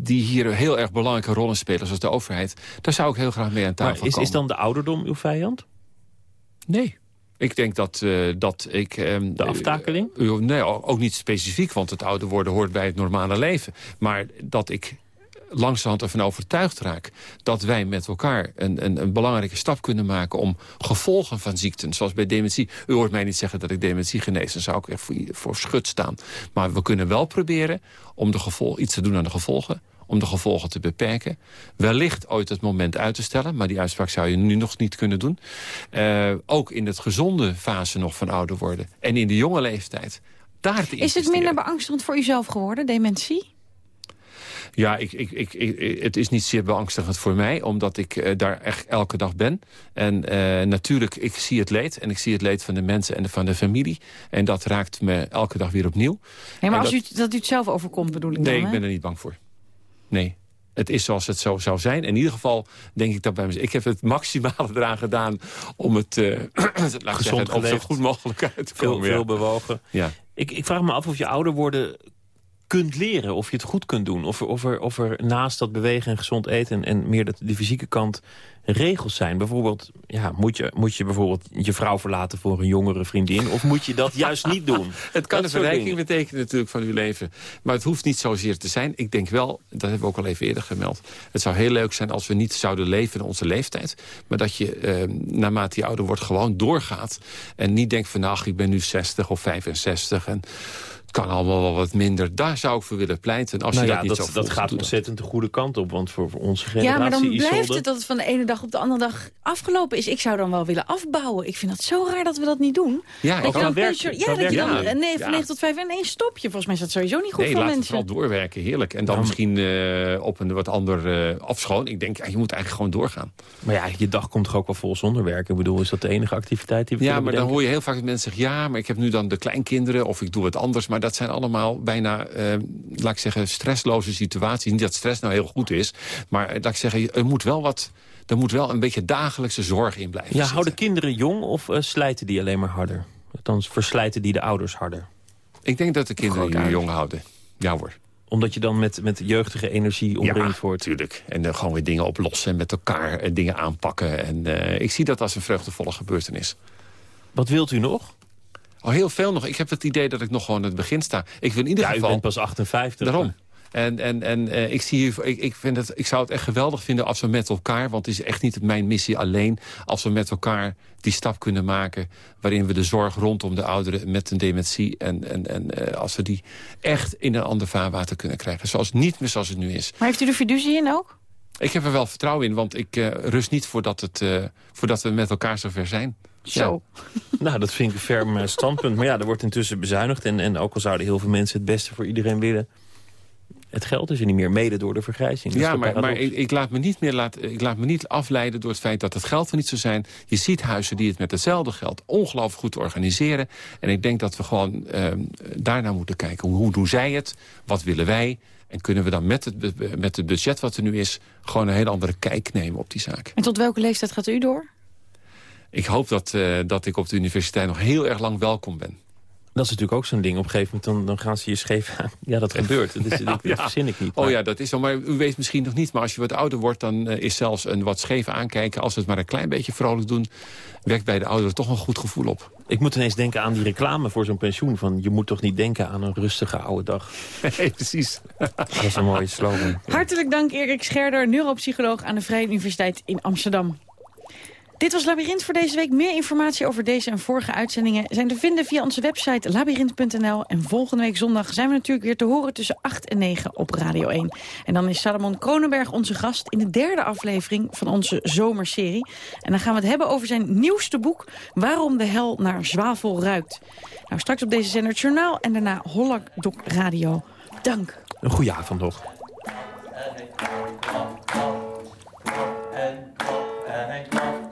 die hier een heel erg belangrijke rol in spelen... zoals de overheid, daar zou ik heel graag mee aan tafel Maar is, komen. is dan de ouderdom uw vijand? Nee. Ik denk dat, eh, dat ik... ehm, De aftakeling? eh, eh, nee, ook niet specifiek, want het ouder worden hoort bij het normale leven. Maar dat ik langzamerhand ervan overtuigd raak... dat wij met elkaar een, een, een belangrijke stap kunnen maken... om gevolgen van ziekten, zoals bij dementie... u hoort mij niet zeggen dat ik dementie genees... dan zou ik echt voor, voor schut staan. Maar we kunnen wel proberen om de gevol iets te doen aan de gevolgen om de gevolgen te beperken. Wellicht ooit het moment uit te stellen... maar die uitspraak zou je nu nog niet kunnen doen. Eh, ook in het gezonde fase nog van ouder worden. En in de jonge leeftijd. Daar te Is het minder beangstigend voor uzelf geworden, dementie? Ja, ik, ik, ik, ik- het is niet zeer beangstigend voor mij, omdat ik eh, daar echt elke dag ben. En eh, natuurlijk, ik zie het leed. En ik zie het leed van de mensen en van de familie. En dat raakt me elke dag weer opnieuw. Nee, maar En als dat- u, dat u het zelf overkomt, bedoel ik Nee, dan, ik ben er niet bang voor. Nee. Het is zoals het zo zou zijn. In ieder geval denk ik dat bij mezelf. Ik heb het maximale [LAUGHS] eraan gedaan om het, [CLEARS THROAT] laat zeggen, Gezond op zo goed mogelijk uit te Veel, komen. veel ja. bewogen. Ja. Ik, ik vraag me af of je ouder worden kunt leren. Of je het goed kunt doen. Of er, of er, of er naast dat bewegen en gezond eten... en, en meer de fysieke kant regels zijn. Bijvoorbeeld, ja, moet, je, moet je bijvoorbeeld je vrouw verlaten voor een jongere vriendin? Of moet je dat [LAUGHS] juist niet doen? Het kan Dat een verrijking betekenen natuurlijk van uw leven. Maar het hoeft niet zozeer te zijn. Ik denk wel, dat hebben we ook al even eerder gemeld... het zou heel leuk zijn als we niet zouden leven in onze leeftijd. Maar dat je, eh, naarmate je ouder wordt, gewoon doorgaat. En niet denkt van, nou, ik ben nu 60 of 65... en het kan allemaal wel wat minder. Daar zou ik voor willen pleiten. Als Nou je ja, dat niet dat, zo dat voelt, gaat ontzettend de goede kant op. Want voor, voor onze generatie Ja, maar dan Isolde- blijft het dat het van de ene dag op de andere dag afgelopen is. Ik zou dan wel willen afbouwen. Ik vind dat zo raar dat we dat niet doen. Ja, dat dan ja, dat je dan ja. nee, van Ja. 9 tot 5 en één stopje. Volgens mij is dat sowieso niet goed nee, voor laat het mensen. vooral doorwerken. Heerlijk. En dan misschien eh, op een wat ander uh, afschoon. Ik denk, ja, je moet eigenlijk gewoon doorgaan. Maar ja, je dag komt toch ook wel vol zonder werk. Ik bedoel, is dat de enige activiteit die we Ja, kunnen maar dan hoor je heel vaak dat mensen zeggen... ja, maar ik heb nu dan de kleinkinderen of ik doe wat anders. Maar dat zijn allemaal bijna, eh, laat ik zeggen, stressloze situaties. Niet dat stress nou heel goed is. Maar laat ik zeggen, er moet wel wat... Er moet wel een beetje dagelijkse zorg in blijven Ja, zitten. houden kinderen jong of eh, slijten die alleen maar harder? Althans, verslijten die de ouders harder? Ik denk dat de kinderen je jong houden. Ja hoor. Omdat je dan met, met jeugdige energie omringd ja, wordt? natuurlijk. En dan gewoon weer dingen oplossen en met elkaar en dingen aanpakken. En eh, ik zie dat als een vreugdevolle gebeurtenis. Wat wilt u nog? Al heel veel nog. Ik heb het idee dat ik nog gewoon aan het begin sta. Ik wil in ieder Ja, u geval... bent pas 58. Daarom. En, en, en eh, ik, zie hier, ik, ik, vind het, ik zou het echt geweldig vinden als we met elkaar... want het is echt niet mijn missie alleen... als we met elkaar die stap kunnen maken... waarin we de zorg rondom de ouderen met een dementie... en, en, en eh, als we die echt in een ander vaarwater kunnen krijgen. Zoals niet meer zoals het nu is. Maar heeft u er fiducie in ook? Ik heb er wel vertrouwen in, want ik uh, rust niet voordat, het, uh, voordat we met elkaar zover zijn. Zo. Ja. [LAUGHS] Nou, dat vind ik een ferm standpunt. Maar ja, er wordt intussen bezuinigd. En, en ook al zouden heel veel mensen het beste voor iedereen willen... het geld is er niet meer, mede door de vergrijzing. Ja, maar, maar ik, ik, laat me niet meer laat, ik laat me niet afleiden door het feit dat het geld er niet zou zijn. Je ziet huizen die het met hetzelfde geld ongelooflijk goed organiseren. En ik denk dat we gewoon uh, daarnaar moeten kijken. Hoe, hoe doen zij het? Wat willen wij? En kunnen we dan met het, met het budget wat er nu is... gewoon een hele andere kijk nemen op die zaak. En tot welke leeftijd gaat u door? Ik hoop dat, uh, dat ik op de universiteit nog heel erg lang welkom ben. Dat is natuurlijk ook zo'n ding. Op een gegeven moment dan, dan gaan ze je scheef aan. Ja, dat gebeurt. [LAUGHS] Dat, is, dat, dat verzin ik niet. Maar... Oh ja, dat is zo. Maar u weet misschien nog niet. Maar als je wat ouder wordt, dan uh, is zelfs een wat scheef aankijken... als we het maar een klein beetje vrolijk doen... wekt bij de ouderen toch een goed gevoel op. Ik moet ineens denken aan die reclame voor zo'n pensioen. Van je moet toch niet denken aan een rustige oude dag. [LAUGHS] Nee, precies. Dat is een mooie slogan. Hartelijk dank Erik Scherder, neuropsycholoog aan de Vrije Universiteit in Amsterdam. Dit was Labyrinth voor deze week. Meer informatie over deze en vorige uitzendingen zijn te vinden via onze website labyrinth.nl. En volgende week zondag zijn we natuurlijk weer te horen tussen 8 en 9 op Radio 1. En dan is Salomon Kronenberg onze gast in de derde aflevering van onze zomerserie. En dan gaan we het hebben over zijn nieuwste boek... Waarom de hel naar zwavel ruikt. Nou, straks op deze zender het journaal en daarna Holland Doc Radio. Dank. Een goede avond nog. en klop en klop, klop,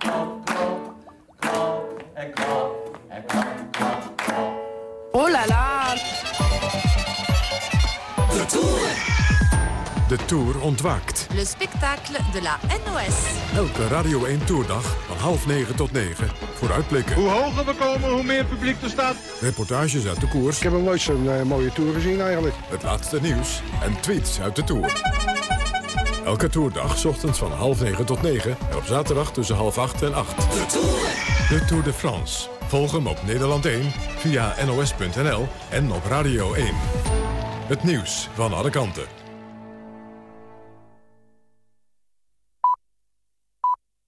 Oh la la! De Tour. De Tour ontwaakt. Le spectacle de la NOS. Elke Radio 1 Tourdag van half negen tot negen. Vooruitblikken. Hoe hoger we komen, hoe meer publiek er staat. Reportages uit de koers. Ik heb nog nooit zo'n eh, mooie tour gezien eigenlijk. Het laatste nieuws en tweets uit de Tour. Elke toerdag, s ochtends van half negen tot negen. En op zaterdag tussen half acht en acht. De Tour. De Tour de France. Volg hem op Nederland 1, via nos.nl en op Radio 1. Het nieuws van alle kanten.